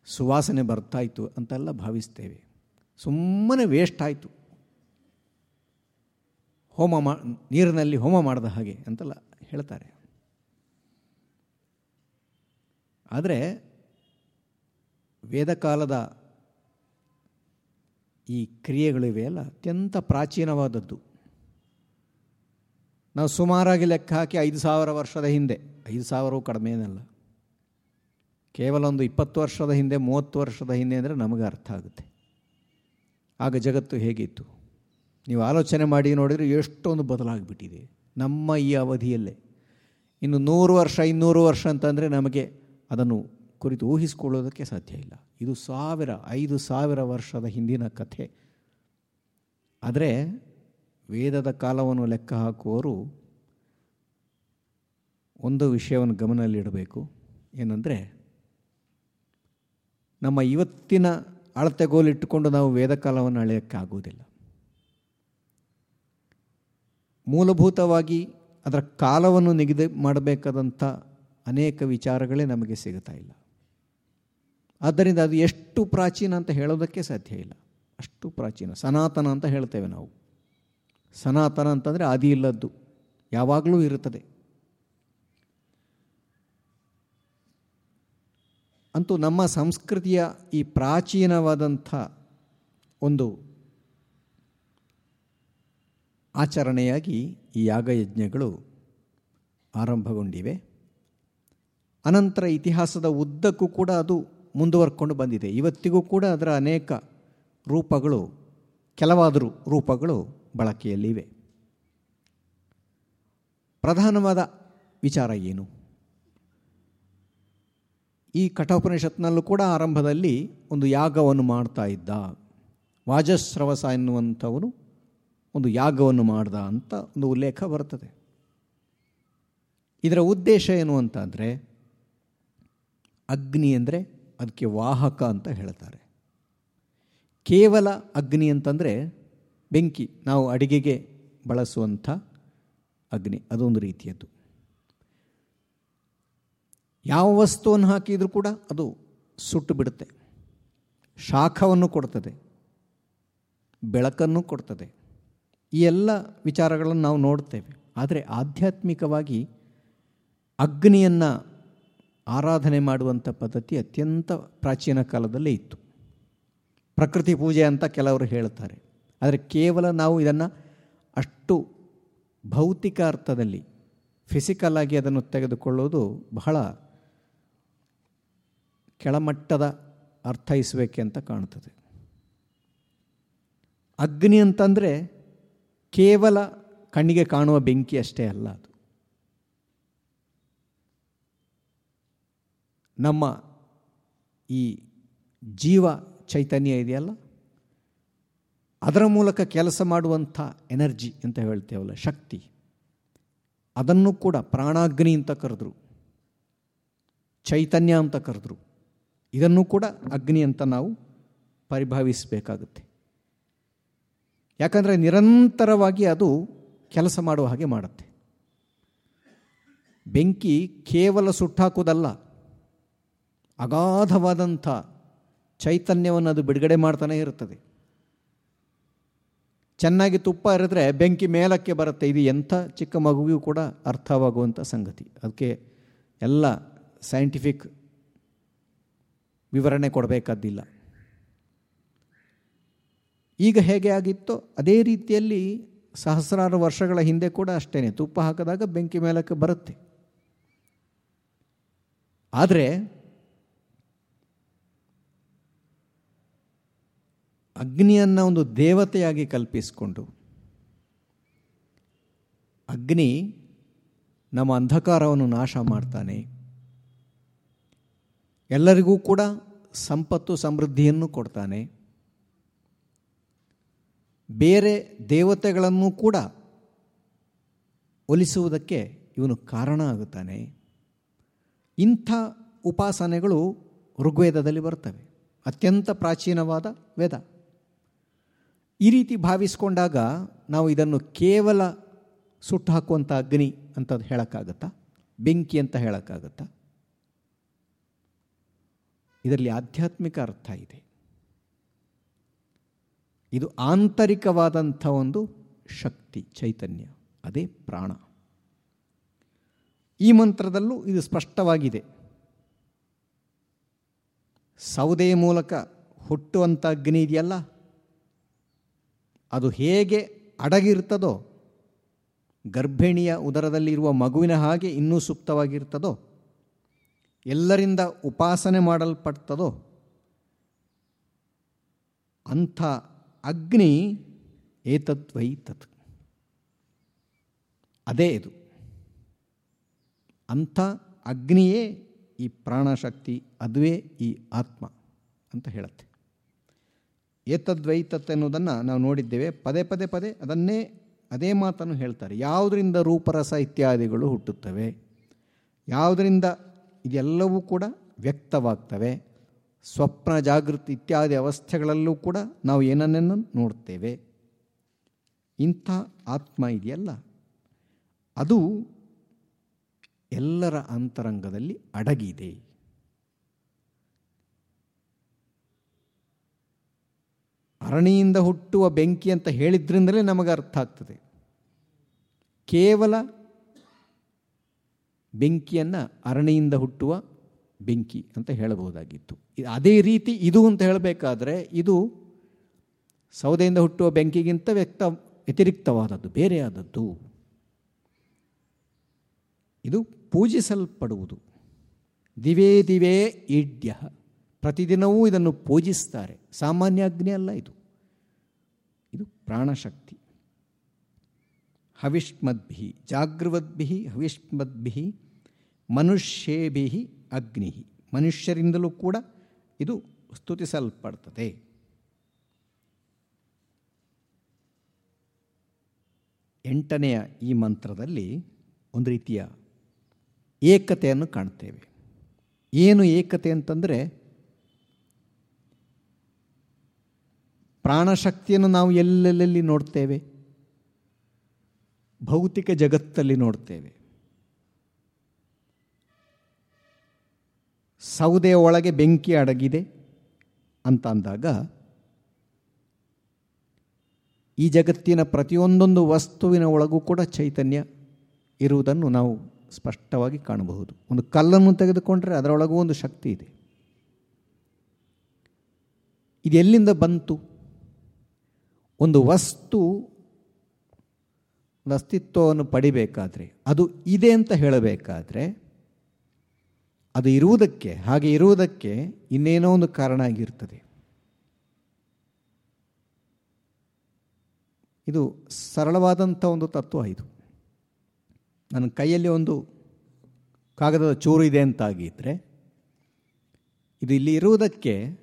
Speaker 1: ಸುವಾಸನೆ ಬರ್ತಾಯಿತ್ತು ಅಂತೆಲ್ಲ ಭಾವಿಸ್ತೇವೆ. ಸುಮ್ಮನೆ ವೇಸ್ಟ್ ಆಯಿತು. ಹೋಮ ಮಾ, ನೀರಿನಲ್ಲಿ ಹೋಮ ಮಾಡಿದ ಹಾಗೆ ಅಂತೆಲ್ಲ ಹೇಳ್ತಾರೆ. ಆದರೆ ವೇದಕಾಲದ ಈ ಕ್ರಿಯೆಗಳಿವೆಯಲ್ಲ ಅತ್ಯಂತ ಪ್ರಾಚೀನವಾದದ್ದು. ನಾವು ಸುಮಾರಾಗಿ ಲೆಕ್ಕ ಹಾಕಿ ಐದು ಸಾವಿರ ವರ್ಷದ ಹಿಂದೆ, ಐದು ಸಾವಿರವೂ ಕಡಿಮೆನಲ್ಲ. ಕೇವಲ ಒಂದು ಇಪ್ಪತ್ತು ವರ್ಷದ ಹಿಂದೆ, ಮೂವತ್ತು ವರ್ಷದ ಹಿಂದೆ ಅಂದರೆ ನಮಗೆ ಅರ್ಥ ಆಗುತ್ತೆ. ಆಗ ಜಗತ್ತು ಹೇಗಿತ್ತು? ನೀವು ಆಲೋಚನೆ ಮಾಡಿ ನೋಡಿದರೆ ಎಷ್ಟೊಂದು ಬದಲಾಗಿಬಿಟ್ಟಿದೆ ನಮ್ಮ ಈ ಅವಧಿಯಲ್ಲೇ. ಇನ್ನು ನೂರು ವರ್ಷ, ಇನ್ನೂರು ವರ್ಷ ಅಂತಂದರೆ ನಮಗೆ ಅದನ್ನು ಕುರಿತು ಊಹಿಸಿಕೊಳ್ಳೋದಕ್ಕೆ ಸಾಧ್ಯ ಇಲ್ಲ. ಇದು ಸಾವಿರ, ಐದು ಸಾವಿರ ವರ್ಷದ ಹಿಂದಿನ ಕಥೆ. ಆದರೆ ವೇದದ ಕಾಲವನ್ನು ಲೆಕ್ಕ ಹಾಕುವವರು ಒಂದು ವಿಷಯವನ್ನು ಗಮನದಲ್ಲಿಡಬೇಕು. ಏನಂದರೆ ನಮ್ಮ ಇವತ್ತಿನ ಅಳತೆಗೋಲಿಟ್ಟುಕೊಂಡು ನಾವು ವೇದಕಾಲವನ್ನು ಅಳೆಯೋಕ್ಕೆ ಆಗುವುದಿಲ್ಲ ಮೂಲಭೂತವಾಗಿ ಅದರ ಕಾಲವನ್ನು ನಿಗದಿ ಮಾಡಬೇಕಾದಂಥ ಅನೇಕ ವಿಚಾರಗಳೇ ನಮಗೆ ಸಿಗುತ್ತಾ ಇಲ್ಲ. ಆದ್ದರಿಂದ ಅದು ಎಷ್ಟು ಪ್ರಾಚೀನ ಅಂತ ಹೇಳೋದಕ್ಕೆ ಸಾಧ್ಯ ಇಲ್ಲ. ಅಷ್ಟು ಪ್ರಾಚೀನ, ಸನಾತನ ಅಂತ ಹೇಳ್ತೇವೆ ನಾವು. ಸನಾತನ ಅಂತಂದರೆ ಆದಿ ಇಲ್ಲದ್ದು, ಯಾವಾಗಲೂ ಇರುತ್ತದೆ. ಅಂತೂ ನಮ್ಮ ಸಂಸ್ಕೃತಿಯ ಈ ಪ್ರಾಚೀನವಾದಂಥ ಒಂದು ಆಚರಣೆಯಾಗಿ ಈ ಯಾಗಯಜ್ಞಗಳು ಆರಂಭಗೊಂಡಿವೆ. ಅನಂತರ ಇತಿಹಾಸದ ಉದ್ದಕ್ಕೂ ಕೂಡ ಅದು ಮುಂದುವರ್ಕೊಂಡು ಬಂದಿದೆ. ಇವತ್ತಿಗೂ ಕೂಡ ಅದರ ಅನೇಕ ರೂಪಗಳು, ಕೆಲವಾದರೂ ರೂಪಗಳು ಬಳಕೆಯಲ್ಲಿವೆ. ಪ್ರಧಾನವಾದ ವಿಚಾರ ಏನು? ಈ ಕಠೋಪನಿಷತ್ನಲ್ಲೂ ಕೂಡ ಆರಂಭದಲ್ಲಿ ಒಂದು ಯಾಗವನ್ನು ಮಾಡ್ತಾ ಇದ್ದ ವಾಜಸ್ರವಸ ಎನ್ನುವಂಥವನು ಒಂದು ಯಾಗವನ್ನು ಮಾಡ್ದ ಅಂತ ಒಂದು ಉಲ್ಲೇಖ ಬರ್ತದೆ. ಇದರ ಉದ್ದೇಶ ಏನು ಅಂತಂದರೆ, ಅಗ್ನಿ ಅಂದರೆ ಅದಕ್ಕೆ ವಾಹಕ ಅಂತ ಹೇಳ್ತಾರೆ. ಕೇವಲ ಅಗ್ನಿ ಅಂತಂದರೆ ಬೆಂಕಿ, ನಾವು ಅಡಿಗೆಗೆ ಬಳಸುವಂಥ ಅಗ್ನಿ, ಅದೊಂದು ರೀತಿಯದ್ದು. ಯಾವ ವಸ್ತುವನ್ನು ಹಾಕಿದರೂ ಕೂಡ ಅದು ಸುಟ್ಟು ಬಿಡುತ್ತೆ. ಶಾಖವನ್ನು ಕೊಡ್ತದೆ. ಬೆಳಕನ್ನು ಕೊಡ್ತದೆ. ಈ ಎಲ್ಲ ವಿಚಾರಗಳನ್ನು ನಾವು ನೋಡ್ತೇವೆ ಆದರೆ ಆಧ್ಯಾತ್ಮಿಕವಾಗಿ ಅಗ್ನಿಯನ್ನು ಆರಾಧನೆ ಮಾಡುವಂಥ ಪದ್ಧತಿ ಅತ್ಯಂತ ಪ್ರಾಚೀನ ಕಾಲದಲ್ಲೇ ಇತ್ತು. ಪ್ರಕೃತಿ ಪೂಜೆ ಅಂತ ಕೆಲವರು ಹೇಳ್ತಾರೆ ಆದರೆ ಕೇವಲ ನಾವು ಇದನ್ನು ಅಷ್ಟು ಭೌತಿಕ ಅರ್ಥದಲ್ಲಿ ಫಿಸಿಕಲ್ ಆಗಿ ಅದನ್ನು ತೆಗೆದುಕೊಳ್ಳೋದು ಬಹಳ ಕೆಳಮಟ್ಟದ ಅರ್ಥೈಸಬೇಕೆ ಅಂತ ಕಾಣ್ತದೆ ಅಗ್ನಿ ಅಂತಂದರೆ ಕೇವಲ ಕಣ್ಣಿಗೆ ಕಾಣುವ ಬೆಂಕಿ ಅಷ್ಟೇ ಅಲ್ಲ ಅದು. ನಮ್ಮ ಈ ಜೀವ ಚೈತನ್ಯ ಇದೆಯಲ್ಲ? ಅದರ ಮೂಲಕ ಕೆಲಸ ಮಾಡುವಂಥ ಎನರ್ಜಿ ಅಂತ ಹೇಳ್ತೇವಲ್ಲ ಶಕ್ತಿ. ಅದನ್ನು ಕೂಡ ಪ್ರಾಣಾಗ್ನಿ ಅಂತ ಕರೆದ್ರು. ಚೈತನ್ಯ ಅಂತ ಕರೆದ್ರು. ಇದನ್ನು ಕೂಡ ಅಗ್ನಿ ಅಂತ ನಾವು ಪರಿಭಾವಿಸಬೇಕಾಗುತ್ತೆ. ಯಾಕಂದರೆ ನಿರಂತರವಾಗಿ ಅದು ಕೆಲಸ ಮಾಡುವ ಹಾಗೆ ಮಾಡುತ್ತೆ. ಬೆಂಕಿ ಕೇವಲ ಸುಟ್ಟಾಕೋದಲ್ಲ ಅಗಾಧವಾದಂಥ ಚೈತನ್ಯವನ್ನು ಅದು ಬಿಡುಗಡೆ ಮಾಡ್ತಾನೆ ಇರುತ್ತದೆ. ಚೆನ್ನಾಗಿ ತುಪ್ಪ ಇರಿದ್ರೆ ಬೆಂಕಿ ಮೇಲಕ್ಕೆ ಬರುತ್ತೆ, ಇದು ಎಂಥ ಚಿಕ್ಕ ಮಗುವಿಗೂ ಕೂಡ ಅರ್ಥವಾಗುವಂಥ ಸಂಗತಿ. ಅದಕ್ಕೆ ಎಲ್ಲ ಸೈಂಟಿಫಿಕ್ ವಿವರಣೆ ಕೊಡಬೇಕಾದ್ದಿಲ್ಲ. ಈಗ ಹೇಗೆ ಆಗಿತ್ತೋ ಅದೇ ರೀತಿಯಲ್ಲಿ ಸಹಸ್ರಾರು ವರ್ಷಗಳ ಹಿಂದೆ ಕೂಡ ಅಷ್ಟೇ ತುಪ್ಪ ಹಾಕಿದಾಗ ಬೆಂಕಿ ಮೇಲಕ್ಕೆ ಬರುತ್ತೆ. ಆದರೆ ಅಗ್ನಿಯನ್ನು ಒಂದು ದೇವತೆಯಾಗಿ ಕಲ್ಪಿಸಿಕೊಂಡು ಅಗ್ನಿ ನಮ್ಮ ಅಂಧಕಾರವನ್ನು ನಾಶ ಮಾಡ್ತಾನೆ. ಎಲ್ಲರಿಗೂ ಕೂಡ ಸಂಪತ್ತು ಸಮೃದ್ಧಿಯನ್ನು ಕೊಡ್ತಾನೆ. ಬೇರೆ ದೇವತೆಗಳನ್ನು ಕೂಡ ಒಲಿಸುವುದಕ್ಕೆ ಇವನು ಕಾರಣ ಆಗುತ್ತಾನೆ. ಇಂಥ ಉಪಾಸನೆಗಳು ಋಗ್ವೇದದಲ್ಲಿ ಬರ್ತವೆ. ಅತ್ಯಂತ ಪ್ರಾಚೀನವಾದ ವೇದ. ಈ ರೀತಿ ಭಾವಿಸ್ಕೊಂಡಾಗ ನಾವು ಇದನ್ನು ಕೇವಲ ಸುಟ್ಟು ಹಾಕುವಂಥ ಅಗ್ನಿ ಅಂತ ಹೇಳೋಕ್ಕಾಗತ್ತಾ? ಬೆಂಕಿ ಅಂತ ಹೇಳೋಕ್ಕಾಗತ್ತಾ? ಇದರಲ್ಲಿ ಆಧ್ಯಾತ್ಮಿಕ ಅರ್ಥ ಇದೆ. ಇದು ಆಂತರಿಕವಾದಂಥ ಒಂದು ಶಕ್ತಿ, ಚೈತನ್ಯ, ಅದೇ ಪ್ರಾಣ. ಈ ಮಂತ್ರದಲ್ಲೂ ಇದು ಸ್ಪಷ್ಟವಾಗಿದೆ. ಸೌದೆಯ ಮೂಲಕ ಹುಟ್ಟುವಂಥ ಅಗ್ನಿ ಇದೆಯಲ್ಲ? ಅದು ಹೇಗೆ ಅಡಗಿರ್ತದೋ, ಗರ್ಭಿಣಿಯ ಉದರದಲ್ಲಿರುವ ಮಗುವಿನ ಹಾಗೆ ಇನ್ನೂ ಸೂಕ್ತವಾಗಿರ್ತದೋ ಎಲ್ಲರಿಂದ ಉಪಾಸನೆ ಮಾಡಲ್ಪಡ್ತದೋ, ಅಂಥ ಅಗ್ನಿ ಏತದ್ವೈ ತತ್. ಅದೇ ಇದು. ಅಂಥ ಅಗ್ನಿಯೇ ಈ ಪ್ರಾಣಶಕ್ತಿ, ಅದುವೇ ಈ ಆತ್ಮ ಅಂತ ಹೇಳುತ್ತೆ. ಏತದ್ವೈತತ್ ಎನ್ನುವುದನ್ನು ನಾವು ನೋಡಿದ್ದೇವೆ. ಪದೇ ಪದೇ ಪದೇ ಅದನ್ನೇ ಅದೇ ಮಾತನ್ನು ಹೇಳ್ತಾರೆ. ಯಾವುದರಿಂದ ರೂಪರಸ ಇತ್ಯಾದಿಗಳು ಹುಟ್ಟುತ್ತವೆ? ಯಾವುದರಿಂದ ಇದೆಲ್ಲವೂ ಕೂಡ ವ್ಯಕ್ತವಾಗ್ತವೆ? ಸ್ವಪ್ನ ಜಾಗೃತಿ ಇತ್ಯಾದಿ ಅವಸ್ಥೆಗಳಲ್ಲೂ ಕೂಡ ನಾವು ಏನನ್ನೇನು ನೋಡ್ತೇವೆ. ಇಂಥ ಆತ್ಮ ಇದೆಯಲ್ಲ? ಅದು ಎಲ್ಲರ ಅಂತರಂಗದಲ್ಲಿ ಅಡಗಿದೆ. ಅರಣಿಯಿಂದ ಹುಟ್ಟುವ ಬೆಂಕಿ ಅಂತ ಹೇಳಿದ್ರಿಂದಲೇ ನಮಗೆ ಅರ್ಥ ಆಗ್ತದೆ. ಕೇವಲ ಬೆಂಕಿಯನ್ನು ಅರಣಿಯಿಂದ ಹುಟ್ಟುವ ಬೆಂಕಿ ಅಂತ ಹೇಳಬಹುದಾಗಿತ್ತು. ಅದೇ ರೀತಿ ಇದು ಅಂತ ಹೇಳಬೇಕಾದ್ರೆ ಇದು ಸೌದೆಯಿಂದ ಹುಟ್ಟುವ ಬೆಂಕಿಗಿಂತ ವ್ಯಕ್ತ, ವ್ಯತಿರಿಕ್ತವಾದದ್ದು, ಬೇರೆಯಾದದ್ದು. ಇದು ಪೂಜಿಸಲ್ಪಡುವುದು. ದಿವೇ ದಿವೇ ಈಡ್ಯ ಪ್ರತಿದಿನವೂ ಇದನ್ನು ಪೂಜಿಸ್ತಾರೆ. ಸಾಮಾನ್ಯ ಅಗ್ನಿ ಅಲ್ಲ ಇದು. ಇದು ಪ್ರಾಣಶಕ್ತಿ. ಹವಿಷ್ಮದ್ಭಿ. ಜಾಗೃವದ್ಭಿ, ಹವಿಷ್ಮದ್ಭಿ. ಮನುಷ್ಯೇಭಿ ಅಗ್ನಿ. ಮನುಷ್ಯರಿಂದಲೂ ಕೂಡ ಇದು ಸ್ತುತಿಸಲ್ಪಡ್ತದೆ. ಎಂಟನೆಯ ಈ ಮಂತ್ರದಲ್ಲಿ ಒಂದು ರೀತಿಯ ಏಕತೆಯನ್ನು ಕಾಣ್ತೇವೆ. ಏನು ಏಕತೆ ಅಂತಂದರೆ ಪ್ರಾಣಶಕ್ತಿಯನ್ನು ನಾವು ಎಲ್ಲೆಲ್ಲಿ ನೋಡ್ತೇವೆ? ಭೌತಿಕ ಜಗತ್ತಲ್ಲಿ ನೋಡ್ತೇವೆ. ಸೌದೆಯ ಒಳಗೆ ಬೆಂಕಿ ಅಡಗಿದೆ ಅಂತ ಅಂದಾಗ, ಈ ಜಗತ್ತಿನ ಪ್ರತಿಯೊಂದೊಂದು ವಸ್ತುವಿನ ಒಳಗೂ ಕೂಡ ಚೈತನ್ಯ ಇರುವುದನ್ನು ನಾವು ಸ್ಪಷ್ಟವಾಗಿ ಕಾಣಬಹುದು. ಒಂದು ಕಲ್ಲನ್ನು ತೆಗೆದುಕೊಂಡರೆ ಅದರೊಳಗೂ ಒಂದು ಶಕ್ತಿ ಇದೆ. ಇದು ಎಲ್ಲಿಂದ ಬಂತು? ಒಂದು ವಸ್ತು ಅಸ್ತಿತ್ವವನ್ನು ಪಡಿಬೇಕಾದರೆ, ಅದು ಇದೆ ಅಂತ ಹೇಳಬೇಕಾದ್ರೆ ಅದು ಇರುವುದಕ್ಕೆ, ಹಾಗೆ ಇರುವುದಕ್ಕೆ ಇನ್ನೇನೋ ಒಂದು ಕಾರಣ ಆಗಿರ್ತದೆ. ಇದು ಸರಳವಾದಂಥ ಒಂದು ತತ್ವ ಇದು. ನನ್ನ ಕೈಯಲ್ಲಿ ಒಂದು ಕಾಗದದ ಚೂರು ಇದೆ ಅಂತಾಗಿದ್ದರೆ ಇದು ಇಲ್ಲಿ ಇರುವುದಕ್ಕೆ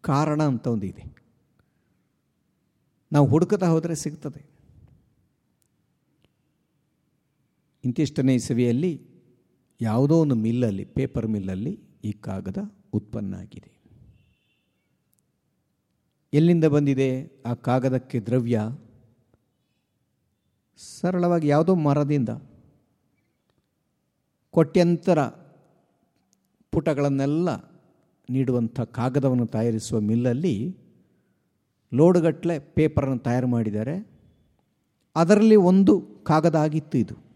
Speaker 1: ಕಾರಣ ಅಂತ ಒಂದು ಇದೆ. ನಾವು ಹುಡುಕತಾ ಹೋದರೆ ಸಿಗ್ತದೆ. ಇಂತಿಷ್ಟನೇ ಇಸವಿಯಲ್ಲಿ ಯಾವುದೋ ಒಂದು ಮಿಲ್ಲಲ್ಲಿ ಪೇಪರ್ ಮಿಲ್ಲಲ್ಲಿ ಈ ಕಾಗದ ಉತ್ಪನ್ನ ಆಗಿದೆ. ಎಲ್ಲಿಂದ ಬಂದಿದೆ? ಆ ಕಾಗದಕ್ಕೆ ದ್ರವ್ಯ ಸರಳವಾಗಿ ಯಾವುದೋ ಮರದಿಂದ ಕೊಟ್ಯಂತರ ಪುಟಗಳನ್ನೆಲ್ಲ ನೀಡುವಂಥ ಕಾಗದವನ್ನು ತಯಾರಿಸುವ ಮಿಲ್ಲಲ್ಲಿ ಲೋಡ್ಗಟ್ಟಲೆ ಪೇಪರನ್ನು ತಯಾರು ಮಾಡಿದ್ದಾರೆ. ಅದರಲ್ಲಿ ಒಂದು ಕಾಗದ ಆಗಿತ್ತು ಇದು.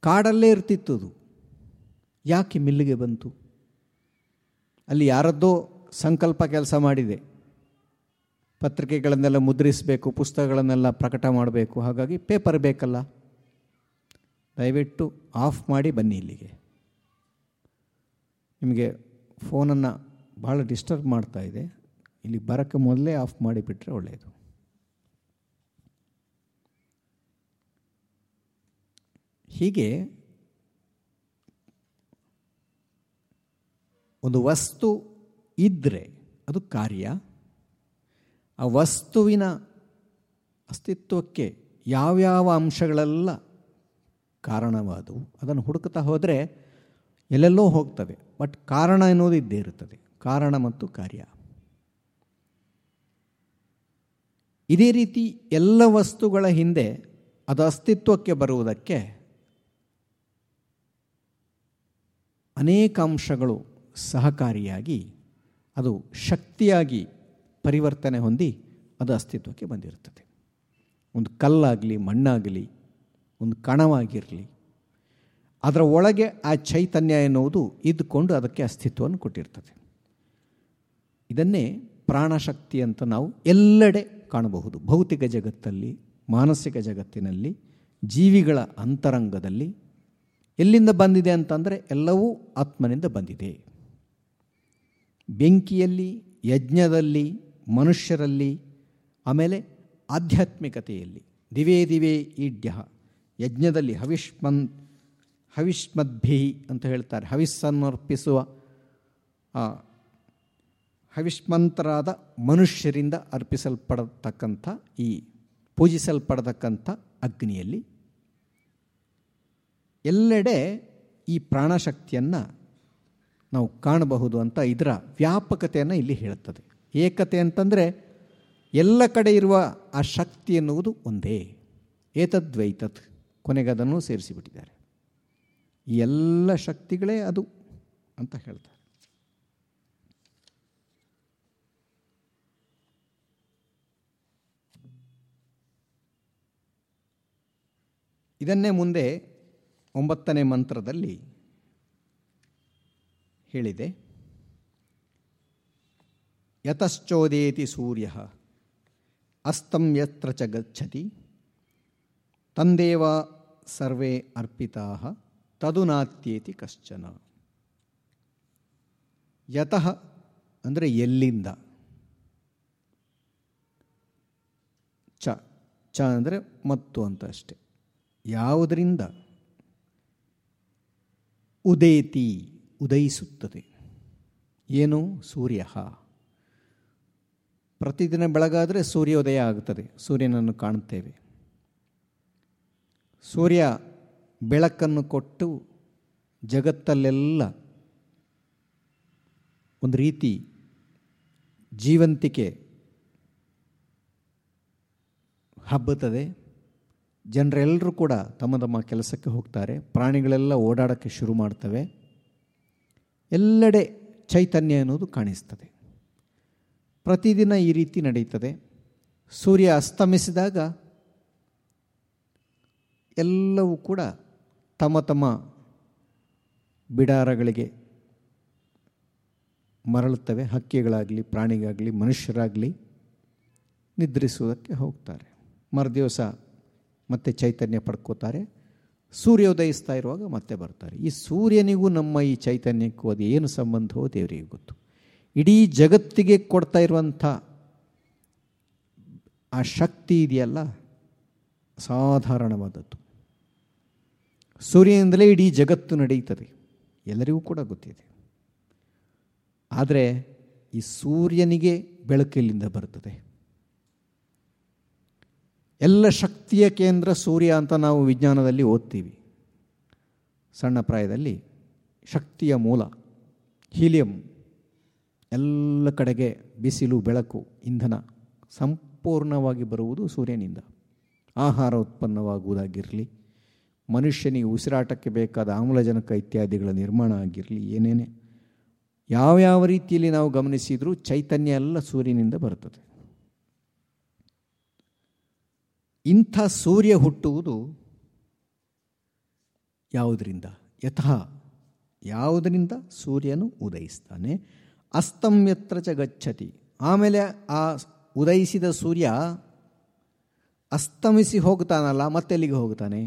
Speaker 1: ಕಾಡಲ್ಲೇ ಇರ್ತಿತ್ತು ಅದು ಯಾಕೆ ಮಿಲ್ಲಿಗೆ ಬಂತು? ಅಲ್ಲಿ ಯಾರದ್ದೋ ಸಂಕಲ್ಪ ಕೆಲಸ ಮಾಡಿದೆ. ಪತ್ರಿಕೆಗಳನ್ನೆಲ್ಲ ಮುದ್ರಿಸಬೇಕು, ಪುಸ್ತಕಗಳನ್ನೆಲ್ಲ ಪ್ರಕಟ ಮಾಡಬೇಕು. ಹಾಗಾಗಿ ಪೇಪರ್ ಬೇಕಲ್ಲ. ದಯವಿಟ್ಟು ಆಫ್ ಮಾಡಿ ಬನ್ನಿ ಇಲ್ಲಿಗೆ. ನಿಮಗೆ ಫೋನನ್ನು ಭಾಳ ಡಿಸ್ಟರ್ಬ್ ಮಾಡ್ತಾ ಇದೆ. ಇಲ್ಲಿ ಬರೋಕ್ಕೆ ಮೊದಲೇ ಆಫ್ ಮಾಡಿಬಿಟ್ರೆ ಒಳ್ಳೆಯದು. ಹೀಗೆ ಒಂದು ವಸ್ತು ಇದ್ದರೆ ಅದು ಕಾರ್ಯ. ಆ ವಸ್ತುವಿನ ಅಸ್ತಿತ್ವಕ್ಕೆ ಯಾವ್ಯಾವ ಅಂಶಗಳೆಲ್ಲ ಕಾರಣವಾದವು, ಅದನ್ನು ಹುಡುಕ್ತಾ ಹೋದರೆ ಎಲ್ಲೆಲ್ಲೋ ಹೋಗ್ತವೆ, ಬಟ್ ಕಾರಣ ಎನ್ನುವುದು ಇದ್ದೇ ಇರುತ್ತದೆ, ಕಾರಣ ಮತ್ತು ಕಾರ್ಯ. ಇದೇ ರೀತಿ ಎಲ್ಲ ವಸ್ತುಗಳ ಹಿಂದೆ ಅದು ಅಸ್ತಿತ್ವಕ್ಕೆ ಬರುವುದಕ್ಕೆ ಅನೇಕ ಅಂಶಗಳು ಸಹಕಾರಿಯಾಗಿ, ಅದು ಶಕ್ತಿಯಾಗಿ ಪರಿವರ್ತನೆ ಹೊಂದಿ ಅದು ಅಸ್ತಿತ್ವಕ್ಕೆ ಬಂದಿರುತ್ತದೆ. ಒಂದು ಕಲ್ಲಾಗಲಿ, ಮಣ್ಣಾಗಲಿ, ಒಂದು ಕಣವಾಗಿರಲಿ, ಅದರ ಒಳಗೆ ಆ ಚೈತನ್ಯ ಎನ್ನುವುದು ಇದ್ದುಕೊಂಡು ಅದಕ್ಕೆ ಅಸ್ತಿತ್ವವನ್ನು ಕೊಟ್ಟಿರ್ತದೆ. ಇದನ್ನೇ ಪ್ರಾಣಶಕ್ತಿ ಅಂತ ನಾವು ಎಲ್ಲೆಡೆ ಕಾಣಬಹುದು. ಭೌತಿಕ ಜಗತ್ತಲ್ಲಿ, ಮಾನಸಿಕ ಜಗತ್ತಿನಲ್ಲಿ, ಜೀವಿಗಳ ಅಂತರಂಗದಲ್ಲಿ ಎಲ್ಲಿಂದ ಬಂದಿದೆ ಅಂತಂದರೆ ಎಲ್ಲವೂ ಆತ್ಮನಿಂದ ಬಂದಿದೆ. ಬೆಂಕಿಯಲ್ಲಿ, ಯಜ್ಞದಲ್ಲಿ, ಮನುಷ್ಯರಲ್ಲಿ, ಆಮೇಲೆ ಆಧ್ಯಾತ್ಮಿಕತೆಯಲ್ಲಿ. ದಿವೇ ದಿವೇ ಈಡ್ಯ. ಯಜ್ಞದಲ್ಲಿ ಹವಿಷ್ಮನ್, ಹವಿಷ್ಮದ್ಭಿ ಅಂತ ಹೇಳ್ತಾರೆ. ಹವಿಸ್ಸನ್ನರ್ಪಿಸುವ ಹವಿಷ್ಮಂತರಾದ ಮನುಷ್ಯರಿಂದ ಅರ್ಪಿಸಲ್ಪಡತಕ್ಕಂಥ ಈ, ಪೂಜಿಸಲ್ಪಡತಕ್ಕಂಥ ಅಗ್ನಿಯಲ್ಲಿ ಎಲ್ಲೆಡೆ ಈ ಪ್ರಾಣಶಕ್ತಿಯನ್ನು ನಾವು ಕಾಣಬಹುದು ಅಂತ ಇದರ ವ್ಯಾಪಕತೆಯನ್ನು ಇಲ್ಲಿ ಹೇಳುತ್ತದೆ. ಏಕತೆ ಅಂತಂದರೆ ಎಲ್ಲ ಕಡೆ ಇರುವ ಆ ಶಕ್ತಿ ಎನ್ನುವುದು ಒಂದೇ. ಏತದ್ವೈತತ್ ಕೊನೆಗೆ ಅದನ್ನು ಸೇರಿಸಿಬಿಟ್ಟಿದ್ದಾರೆ. ಎಲ್ಲ ಶಕ್ತಿಗಳೇ ಅದು ಅಂತ ಹೇಳ್ತಾರೆ. ಇದನ್ನೇ ಮುಂದೆ ಒಂಬತ್ತನೇ ಮಂತ್ರದಲ್ಲಿ ಹೇಳಿದೆ, ಯತಶ್ಚೋದೇತಿ ಸೂರ್ಯ, ಅಸ್ತಂ ಯತ್ರ ಚ ಗಚ್ಚತಿ, ತಂದೇವ ಸರ್ವೇ ಅರ್ಪಿತಾ, ತದುನಾತ್ಯೇತಿ ಕಶ್ಚನ. ಯತಃ ಅಂದರೆ ಎಲ್ಲಿಂದ? ಚ ಚ ಅಂದರೆ ಮತ್ತು ಅಂತ ಅಷ್ಟೆ. ಯಾವುದರಿಂದ? ಉದೇತಿ ಉದಯಿಸುತ್ತದೆ. ಏನು? ಸೂರ್ಯ. ಪ್ರತಿದಿನ ಬೆಳಗಾದರೆ ಸೂರ್ಯೋದಯ ಆಗುತ್ತದೆ ಸೂರ್ಯನನ್ನು ಕಾಣುತ್ತೇವೆ. ಸೂರ್ಯ ಬೆಳಕನ್ನು ಕೊಟ್ಟು ಜಗತ್ತಲ್ಲೆಲ್ಲ ಒಂದು ರೀತಿ ಜೀವಂತಿಕೆ ಹಬ್ಬುತ್ತದೆ. ಜನರೆಲ್ಲರೂ ಕೂಡ ತಮ್ಮ ತಮ್ಮ ಕೆಲಸಕ್ಕೆ ಹೋಗ್ತಾರೆ. ಪ್ರಾಣಿಗಳೆಲ್ಲ ಓಡಾಡೋಕ್ಕೆ ಶುರು ಮಾಡ್ತವೆ. ಎಲ್ಲೆಡೆ ಚೈತನ್ಯ ಅನ್ನೋದು ಕಾಣಿಸ್ತದೆ. ಪ್ರತಿದಿನ ಈ ರೀತಿ ನಡೀತದೆ. ಸೂರ್ಯ ಅಸ್ತಮಿಸಿದಾಗ ಎಲ್ಲವೂ ಕೂಡ ತಮ್ಮ ತಮ್ಮ ಬಿಡಾರಗಳಿಗೆ ಮರಳುತ್ತವೆ. ಹಕ್ಕಿಗಳಾಗಲಿ, ಪ್ರಾಣಿಗಾಗಲಿ, ಮನುಷ್ಯರಾಗಲಿ ನಿದ್ರಿಸುವುದಕ್ಕೆ ಹೋಗ್ತಾರೆ. ಮರುದಿವಸ ಮತ್ತೆ ಚೈತನ್ಯ ಪಡ್ಕೋತಾರೆ. ಸೂರ್ಯ ಉದಯಿಸ್ತಾ ಇರುವಾಗ ಮತ್ತೆ ಬರ್ತಾರೆ. ಈ ಸೂರ್ಯನಿಗೂ ನಮ್ಮ ಈ ಚೈತನ್ಯಕ್ಕೂ ಅದು ಏನು ಸಂಬಂಧವೋ ದೇವರಿಗೆ ಗೊತ್ತು. ಇಡೀ ಜಗತ್ತಿಗೆ ಕೊಡ್ತಾ ಇರುವಂಥ ಆ ಶಕ್ತಿ ಇದೆಯಲ್ಲ? ಸಾಧಾರಣವಾದದ್ದು. ಸೂರ್ಯನಿಂದಲೇ ಇಡೀ ಜಗತ್ತು ನಡೆಯುತ್ತದೆ. ಎಲ್ಲರಿಗೂ ಕೂಡ ಗೊತ್ತಿದೆ. ಆದರೆ ಈ ಸೂರ್ಯನಿಗೆ ಬೆಳಕಿಲ್ಲಿಂದ ಬರುತ್ತದೆ. ಎಲ್ಲ ಶಕ್ತಿಯ ಕೇಂದ್ರ ಸೂರ್ಯ ಅಂತ ನಾವು ವಿಜ್ಞಾನದಲ್ಲಿ ಓದ್ತೀವಿ. ಸಣ್ಣ ಪ್ರಾಯದಲ್ಲಿ ಶಕ್ತಿಯ ಮೂಲ, ಹೀಲಿಯಂ, ಎಲ್ಲ ಕಡೆಗೆ ಬಿಸಿಲು, ಬೆಳಕು, ಇಂಧನ ಸಂಪೂರ್ಣವಾಗಿ ಬರುವುದು ಸೂರ್ಯನಿಂದ. ಆಹಾರ ಉತ್ಪನ್ನವಾಗುವುದಾಗಿರಲಿ, ಮನುಷ್ಯನಿಗೆ ಉಸಿರಾಟಕ್ಕೆ ಬೇಕಾದ ಆಮ್ಲಜನಕ ಇತ್ಯಾದಿಗಳ ನಿರ್ಮಾಣ ಆಗಿರಲಿ, ಏನೇನೇ, ಯಾವ್ಯಾವ ರೀತಿಯಲ್ಲಿ ನಾವು ಗಮನಿಸಿದರೂ ಚೈತನ್ಯ ಎಲ್ಲ ಸೂರ್ಯನಿಂದ ಬರುತ್ತದೆ. ಇಂಥ ಸೂರ್ಯ ಹುಟ್ಟುವುದು ಯಾವುದರಿಂದ? ಯಥ ಯಾವುದರಿಂದ? ಸೂರ್ಯನು ಉದಯಿಸ್ತಾನೆ. ಅಸ್ತಮ್ಯತ್ರ ಚ ಗಚ್ಚತಿ. ಆಮೇಲೆ ಆ ಉದಯಿಸಿದ ಸೂರ್ಯ ಅಸ್ತಮಿಸಿ ಹೋಗ್ತಾನಲ್ಲ ಮತ್ತೆಲ್ಲಿಗೆ ಹೋಗ್ತಾನೆ?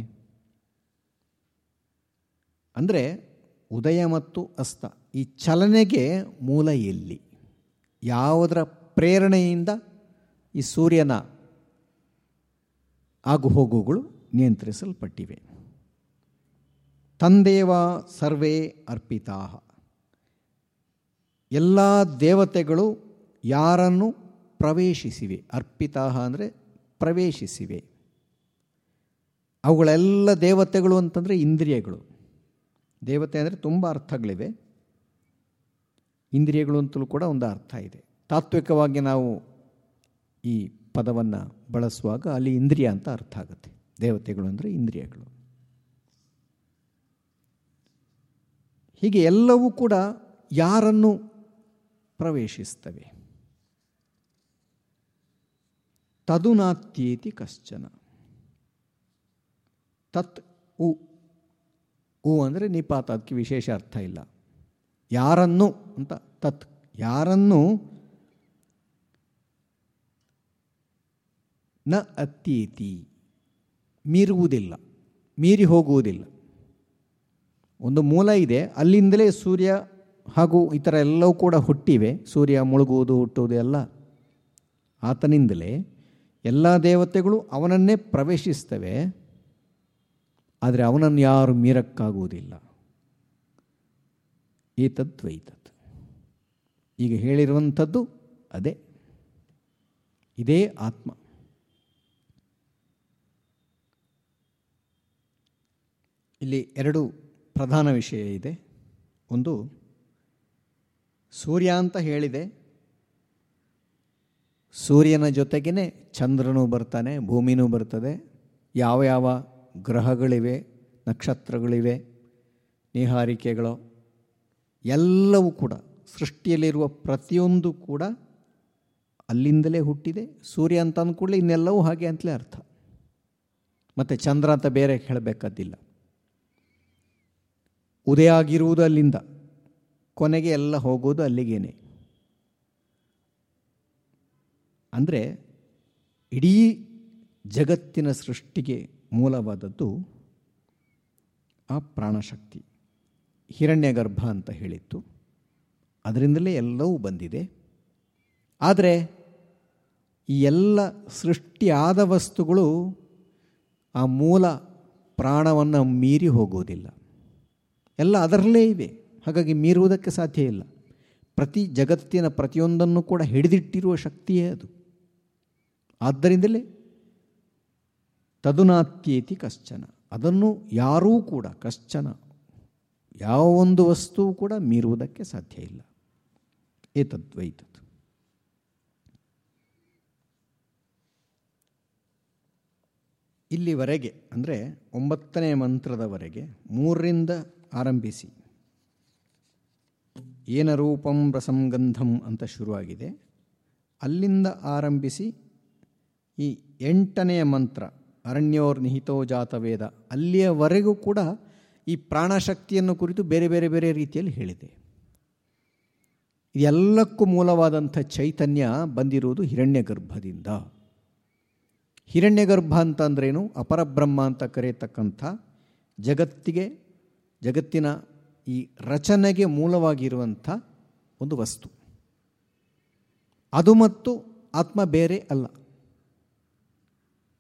Speaker 1: ಅಂದರೆ ಉದಯ ಮತ್ತು ಅಸ್ತ, ಈ ಚಲನೆಗೆ ಮೂಲ ಎಲ್ಲಿ? ಯಾವುದರ ಪ್ರೇರಣೆಯಿಂದ ಈ ಸೂರ್ಯನ ಆಗುಹೋಗುಗಳು ನಿಯಂತ್ರಿಸಲ್ಪಟ್ಟಿವೆ. ತಂದೇವ ಸರ್ವೇ ಅರ್ಪಿತಾ ಎಲ್ಲ ದೇವತೆಗಳು ಯಾರನ್ನು ಪ್ರವೇಶಿಸಿವೆ? ಅರ್ಪಿತಾ ಅಂದರೆ ಪ್ರವೇಶಿಸಿವೆ. ಅವುಗಳೆಲ್ಲ ದೇವತೆಗಳು ಅಂತಂದರೆ ಇಂದ್ರಿಯಗಳು. ದೇವತೆ ಅಂದರೆ ತುಂಬ ಅರ್ಥಗಳಿವೆ. ಇಂದ್ರಿಯಗಳು ಅಂತಲೂ ಕೂಡ ಒಂದು ಅರ್ಥ ಇದೆ. ತಾತ್ವಿಕವಾಗಿ ನಾವು ಈ ಪದವನ್ನು ಬಳಸುವಾಗ ಅಲ್ಲಿ ಇಂದ್ರಿಯ ಅಂತ ಅರ್ಥ ಆಗುತ್ತೆ. ದೇವತೆಗಳು ಅಂದರೆ ಇಂದ್ರಿಯಗಳು. ಹೀಗೆ ಎಲ್ಲವೂ ಕೂಡ ಯಾರನ್ನು ಪ್ರವೇಶಿಸ್ತವೆ? ತದುನಾತ್ಯೇತಿ ಕಶ್ಚನ. ತತ್ ಉ. ಉ ಅಂದರೆ ನಿಪಾತ, ಅದಕ್ಕೆ ವಿಶೇಷ ಅರ್ಥ ಇಲ್ಲ. ಯಾರನ್ನು ಅಂತ ತತ್, ಯಾರನ್ನು ನ ಅತ್ಯೇತಿ ಮೀರುವುದಿಲ್ಲ, ಮೀರಿ ಹೋಗುವುದಿಲ್ಲ. ಒಂದು ಮೂಲ ಇದೆ, ಅಲ್ಲಿಂದಲೇ ಸೂರ್ಯ ಹಾಗೂ ಇತರ ಎಲ್ಲವೂ ಕೂಡ ಹುಟ್ಟಿವೆ. ಸೂರ್ಯ ಮುಳುಗುವುದು, ಹುಟ್ಟುವುದು ಎಲ್ಲ ಆತನಿಂದಲೇ. ಎಲ್ಲ ದೇವತೆಗಳು ಅವನನ್ನೇ ಪ್ರವೇಶಿಸ್ತವೆ, ಆದರೆ ಅವನನ್ನು ಯಾರು ಮೀರಕ್ಕಾಗುವುದಿಲ್ಲ. ಏತದ್ವೈತದ್ ಈಗ ಹೇಳಿರುವಂಥದ್ದು ಅದೇ. ಇದೇ ಆತ್ಮ. ಇಲ್ಲಿ ಎರಡು ಪ್ರಧಾನ ವಿಷಯ ಇದೆ. ಒಂದು, ಸೂರ್ಯ ಅಂತ ಹೇಳಿದೆ. ಸೂರ್ಯನ ಜೊತೆಗೇ ಚಂದ್ರನೂ ಬರ್ತಾನೆ, ಭೂಮಿನೂ ಬರ್ತದೆ. ಯಾವ ಯಾವ ಗ್ರಹಗಳಿವೆ, ನಕ್ಷತ್ರಗಳಿವೆ, ನಿಹಾರಿಕೆಗಳು, ಎಲ್ಲವೂ ಕೂಡ, ಸೃಷ್ಟಿಯಲ್ಲಿರುವ ಪ್ರತಿಯೊಂದು ಕೂಡ ಅಲ್ಲಿಂದಲೇ ಹುಟ್ಟಿದೆ. ಸೂರ್ಯ ಅಂತ ಅಂದ್ಕೂಡಲೇ ಇನ್ನೆಲ್ಲವೂ ಹಾಗೆ ಅಂತಲೇ ಅರ್ಥ. ಮತ್ತು ಚಂದ್ರ ಅಂತ ಬೇರೆ ಹೇಳಬೇಕಾದಿಲ್ಲ. ಉದಯ ಆಗಿರುವುದು ಅಲ್ಲಿಂದ ಕೊನೆಗೆ ಎಲ್ಲ ಹೋಗೋದು ಅಲ್ಲಿಗೇನೆ. ಅಂದರೆ ಇಡೀ ಜಗತ್ತಿನ ಸೃಷ್ಟಿಗೆ ಮೂಲವಾದದ್ದು ಆ ಪ್ರಾಣಶಕ್ತಿ, ಹಿರಣ್ಯಗರ್ಭ ಅಂತ ಹೇಳಿತ್ತು. ಅದರಿಂದಲೇ ಎಲ್ಲವೂ ಬಂದಿದೆ. ಆದರೆ ಈ ಎಲ್ಲ ಸೃಷ್ಟಿಯಾದ ವಸ್ತುಗಳು ಆ ಮೂಲ ಪ್ರಾಣವನ್ನು ಮೀರಿ ಹೋಗುವುದಿಲ್ಲ ಎಲ್ಲ ಅದರಲ್ಲೇ ಇವೆ. ಹಾಗಾಗಿ ಮೀರುವುದಕ್ಕೆ ಸಾಧ್ಯ ಇಲ್ಲ. ಪ್ರತಿ ಜಗತ್ತಿನ ಪ್ರತಿಯೊಂದನ್ನು ಕೂಡ ಹಿಡಿದಿಟ್ಟಿರುವ ಶಕ್ತಿಯೇ ಅದು. ಆದ್ದರಿಂದಲೇ ತದುನಾತ್ಯೇತಿ ಕಶ್ಚನ. ಅದನ್ನು ಯಾರೂ ಕೂಡ, ಕಶ್ಚನ ಯಾವ ಒಂದು ವಸ್ತು ಕೂಡ ಮೀರುವುದಕ್ಕೆ ಸಾಧ್ಯ ಇಲ್ಲ. ಏತದ್ವೈತದ್ದು. ಇಲ್ಲಿವರೆಗೆ, ಅಂದರೆ ಒಂಬತ್ತನೇ ಮಂತ್ರದವರೆಗೆ, ಮೂರರಿಂದ ಆರಂಭಿಸಿ. ಏನ ರೂಪಂ ರಸಂಗಂಧಂ ಅಂತ ಶುರುವಾಗಿದೆ. ಅಲ್ಲಿಂದ ಆರಂಭಿಸಿ ಈ ಎಂಟನೆಯ ಮಂತ್ರ ಅರಣ್ಯೋರ್ ನಿಹಿತೋ ಜಾತವೇದ ಅಲ್ಲಿಯವರೆಗೂ ಕೂಡ ಈ ಪ್ರಾಣಶಕ್ತಿಯನ್ನು ಕುರಿತು ಬೇರೆ ಬೇರೆ ಬೇರೆ ರೀತಿಯಲ್ಲಿ ಹೇಳಿದೆ. ಇದೆಲ್ಲಕ್ಕೂ ಮೂಲವಾದಂಥ ಚೈತನ್ಯ ಬಂದಿರುವುದು ಹಿರಣ್ಯ ಗರ್ಭದಿಂದ ಹಿರಣ್ಯ ಗರ್ಭ ಅಂತಂದ್ರೇನು ಅಪರಬ್ರಹ್ಮ ಅಂತ ಕರೆಯತಕ್ಕಂಥ ಜಗತ್ತಿಗೆ ಜಗತ್ತಿನ ಈ ರಚನೆಗೆ ಮೂಲವಾಗಿರುವಂಥ ಒಂದು ವಸ್ತು. ಅದು ಮತ್ತು ಆತ್ಮ ಬೇರೆ ಅಲ್ಲ.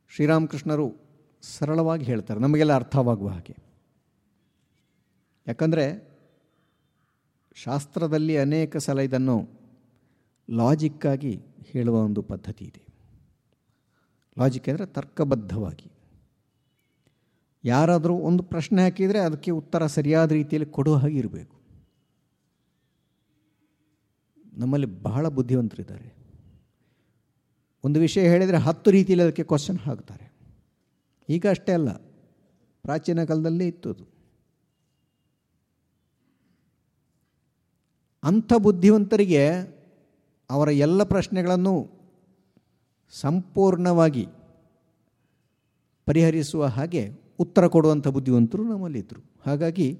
Speaker 1: ಶ್ರೀರಾಮಕೃಷ್ಣರು ಸರಳವಾಗಿ ಹೇಳ್ತಾರೆ, ನಮಗೆಲ್ಲ ಅರ್ಥವಾಗುವ ಹಾಗೆ. ಯಾಕಂದರೆ ಶಾಸ್ತ್ರದಲ್ಲಿ ಅನೇಕ ಸಲ ಇದನ್ನು ಲಾಜಿಕ್ಕಾಗಿ ಹೇಳುವ ಒಂದು ಪದ್ಧತಿ ಇದೆ. ಲಾಜಿಕ್ ಅಂದರೆ ತರ್ಕಬದ್ಧವಾಗಿ. ಯಾರಾದರೂ ಒಂದು ಪ್ರಶ್ನೆ ಹಾಕಿದರೆ ಅದಕ್ಕೆ ಉತ್ತರ ಸರಿಯಾದ ರೀತಿಯಲ್ಲಿ ಕೊಡುವ ಹಾಗೆ ಇರಬೇಕು. ನಮ್ಮಲ್ಲಿ ಬಹಳ ಬುದ್ಧಿವಂತರಿದ್ದಾರೆ. ಒಂದು ವಿಷಯ ಹೇಳಿದರೆ ಹತ್ತು ರೀತಿಯಲ್ಲಿ ಅದಕ್ಕೆ ಕ್ವಶನ್ ಹಾಕ್ತಾರೆ. ಈಗ ಅಷ್ಟೇ ಅಲ್ಲ, ಪ್ರಾಚೀನ ಕಾಲದಲ್ಲೇ ಇತ್ತು ಅದು ಅಂಥ ಬುದ್ಧಿವಂತರಿಗೆ ಅವರ ಎಲ್ಲ ಪ್ರಶ್ನೆಗಳನ್ನು ಸಂಪೂರ್ಣವಾಗಿ ಪರಿಹರಿಸುವ ಹಾಗೆ ಉತ್ತರ ಕೊಡುವಂಥ ಬುದ್ಧಿವಂತರು ನಮ್ಮಲ್ಲಿದ್ದರು ಹಾಗಾಗಿ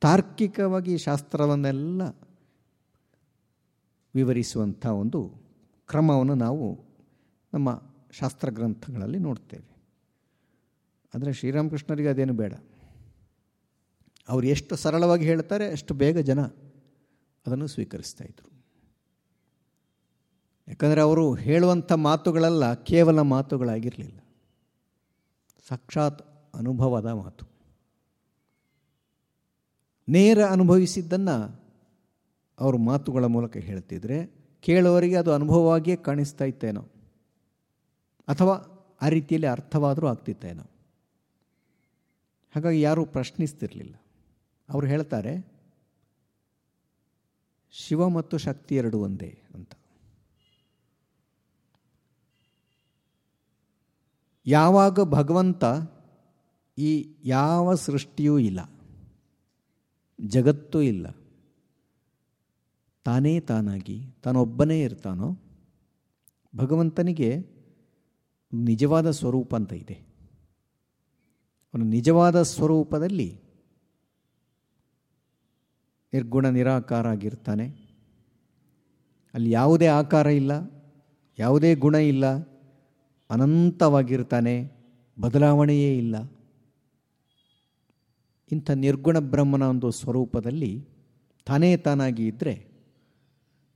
Speaker 1: ತಾರ್ಕಿಕವಾಗಿ ಶಾಸ್ತ್ರವನ್ನೆಲ್ಲ ವಿವರಿಸುವಂಥ ಒಂದು ಕ್ರಮವನ್ನು ನಾವು ನಮ್ಮ ಶಾಸ್ತ್ರ ಗ್ರಂಥಗಳಲ್ಲಿ ನೋಡ್ತೇವೆ. ಆದರೆ ಶ್ರೀರಾಮಕೃಷ್ಣರಿಗೆ ಅದೇನು ಬೇಡ. ಅವರು ಎಷ್ಟು ಸರಳವಾಗಿ ಹೇಳ್ತಾರೆ, ಅಷ್ಟು ಬೇಗ ಜನ ಅದನ್ನು ಸ್ವೀಕರಿಸ್ತಾ ಇದ್ರು. ಯಾಕಂದರೆ ಅವರು ಹೇಳುವಂಥ ಮಾತುಗಳೆಲ್ಲ, ಕೇವಲ ಮಾತುಗಳಾಗಿರಲಿಲ್ಲ. ಸಾಕ್ಷಾತ್ ಅನುಭವದ ಮಾತು. ನೇರ ಅನುಭವಿಸಿದ್ದನ್ನು ಅವರು ಮಾತುಗಳ ಮೂಲಕ ಹೇಳ್ತಿದ್ರೆ, ಕೇಳೋರಿಗೆ ಅದು ಅನುಭವವಾಗಿಯೇ ಕಾಣಿಸ್ತಾ ಇತ್ತೇನೋ. ಅಥವಾ ಆ ರೀತಿಯಲ್ಲಿ ಅರ್ಥವಾದರೂ ಆಗ್ತಿತ್ತೇನೋ. ಹಾಗಾಗಿ ಯಾರೂ ಪ್ರಶ್ನಿಸ್ತಿರಲಿಲ್ಲ. ಅವರು ಹೇಳ್ತಾರೆ, ಶಿವ ಮತ್ತು ಶಕ್ತಿ ಎರಡು ಒಂದೇ ಅಂತ. ಯಾವಾಗ ಭಗವಂತ ಈ ಯಾವ ಸೃಷ್ಟಿಯೂ ಇಲ್ಲ. ಜಗತ್ತು ಇಲ್ಲ. ತಾನೇ ತಾನಾಗಿ, ತಾನೊಬ್ಬನೇ ಇರ್ತಾನೋ, ಭಗವಂತನಿಗೆ ನಿಜವಾದ ಸ್ವರೂಪ ಅಂತ ಇದೆ. ಅವನ ನಿಜವಾದ ಸ್ವರೂಪದಲ್ಲಿ ನಿರ್ಗುಣ ನಿರಾಕಾರ ಆಗಿರ್ತಾನೆ. ಅಲ್ಲಿ ಯಾವುದೇ ಆಕಾರ ಇಲ್ಲ, ಯಾವುದೇ ಗುಣ ಇಲ್ಲ, ಅನಂತವಾಗಿರ್ತಾನೆ, ಬದಲಾವಣೆಯೇ ಇಲ್ಲ. ಇಂಥ ನಿರ್ಗುಣ ಬ್ರಹ್ಮನ ಒಂದು ಸ್ವರೂಪದಲ್ಲಿ ತಾನೇ ತಾನಾಗಿ ಇದ್ದರೆ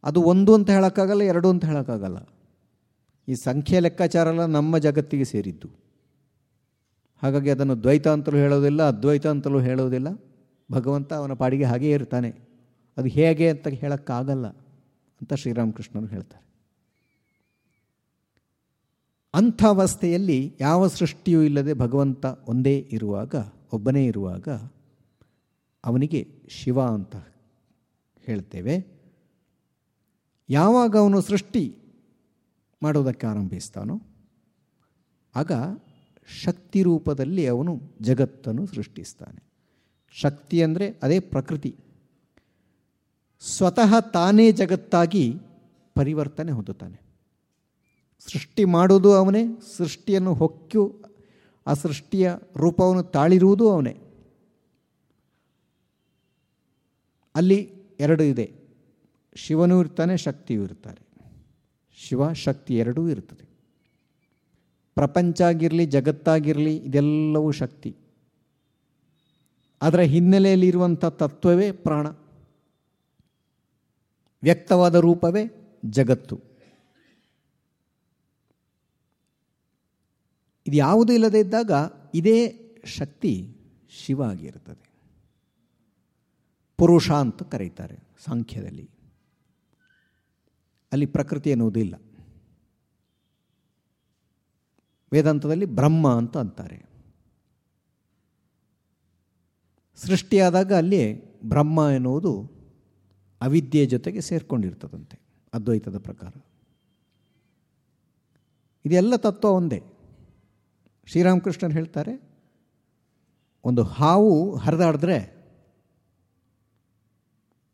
Speaker 1: ಅದು ಒಂದು ಅಂತ ಹೇಳೋಕ್ಕಾಗಲ್ಲ, ಎರಡು ಅಂತ ಹೇಳೋಕ್ಕಾಗಲ್ಲ. ಈ ಸಂಖ್ಯೆ ಲೆಕ್ಕಾಚಾರ ಎಲ್ಲ ನಮ್ಮ ಜಗತ್ತಿಗೆ ಸೇರಿದ್ದು. ಹಾಗಾಗಿ ಅದನ್ನು ದ್ವೈತ ಅಂತಲೂ ಹೇಳೋದಿಲ್ಲ, ಅದ್ವೈತ ಅಂತಲೂ ಹೇಳೋದಿಲ್ಲ. ಭಗವಂತ ಅವನ ಪಾಡಿಗೆ ಹಾಗೇ ಇರ್ತಾನೆ. ಅದು ಹೇಗೆ ಅಂತ ಹೇಳೋಕ್ಕಾಗಲ್ಲ ಅಂತ ಶ್ರೀರಾಮಕೃಷ್ಣರು ಹೇಳ್ತಾರೆ. ಅಂಥ ಅವಸ್ಥೆಯಲ್ಲಿ ಯಾವ ಸೃಷ್ಟಿಯೂ ಇಲ್ಲದೆ ಭಗವಂತ ಒಂದೇ ಇರುವಾಗ ಒಬ್ಬನೇ ಇರುವಾಗ ಅವನಿಗೆ ಶಿವ ಅಂತ ಹೇಳ್ತೇವೆ. ಯಾವಾಗ ಅವನು ಸೃಷ್ಟಿ ಮಾಡೋದಕ್ಕೆ ಆರಂಭಿಸ್ತಾನೋ, ಆಗ ಶಕ್ತಿ ರೂಪದಲ್ಲಿ ಅವನು ಜಗತ್ತನ್ನು ಸೃಷ್ಟಿಸ್ತಾನೆ. ಶಕ್ತಿ ಅಂದರೆ ಅದೇ ಪ್ರಕೃತಿ. ಸ್ವತಃ ತಾನೇ ಜಗತ್ತಾಗಿ ಪರಿವರ್ತನೆ ಹೊಂದುತ್ತಾನೆ. ಸೃಷ್ಟಿ ಮಾಡೋದು ಅವನೇ, ಸೃಷ್ಟಿಯನ್ನು ಹೊಕ್ಕು ಆ ಸೃಷ್ಟಿಯ ರೂಪವನ್ನು ತಾಳಿರುವುದು ಅವನೇ. ಅಲ್ಲಿ ಎರಡು ಇದೆ. ಶಿವನೂ ಇರ್ತಾನೆ, ಶಕ್ತಿಯೂ ಇರ್ತಾರೆ. ಶಿವ ಶಕ್ತಿ ಎರಡೂ ಇರ್ತದೆ. ಪ್ರಪಂಚ ಆಗಿರಲಿ ಜಗತ್ತಾಗಿರಲಿ, ಇದೆಲ್ಲವೂ ಶಕ್ತಿ. ಅದರ ಹಿನ್ನೆಲೆಯಲ್ಲಿರುವಂಥ ತತ್ವವೇ ಪ್ರಾಣ. ವ್ಯಕ್ತವಾದ ರೂಪವೇ ಜಗತ್ತು. ಇದು ಯಾವುದೂ ಇಲ್ಲದೇ ಇದ್ದಾಗ ಇದೇ ಶಕ್ತಿ ಶಿವ ಆಗಿರುತ್ತದೆ. ಪುರುಷ ಅಂತ ಕರೀತಾರೆ ಸಾಂಖ್ಯದಲ್ಲಿ ಅಲ್ಲಿ ಪ್ರಕೃತಿ ಎನ್ನುವುದು ಇಲ್ಲ. ವೇದಾಂತದಲ್ಲಿ ಬ್ರಹ್ಮ ಅಂತ ಅಂತಾರೆ. ಸೃಷ್ಟಿಯಾದಾಗ ಅಲ್ಲಿ ಬ್ರಹ್ಮ ಎನ್ನುವುದು ಅವಿದ್ಯೆ ಜೊತೆಗೆ ಸೇರಿಕೊಂಡಿರ್ತದಂತೆ, ಅದ್ವೈತದ ಪ್ರಕಾರ. ಇದೆಲ್ಲ ತತ್ವ ಒಂದೇ. ಶ್ರೀರಾಮಕೃಷ್ಣರು ಹೇಳ್ತಾರೆ, ಒಂದು ಹಾವು ಹರಿದಾಡಿದ್ರೆ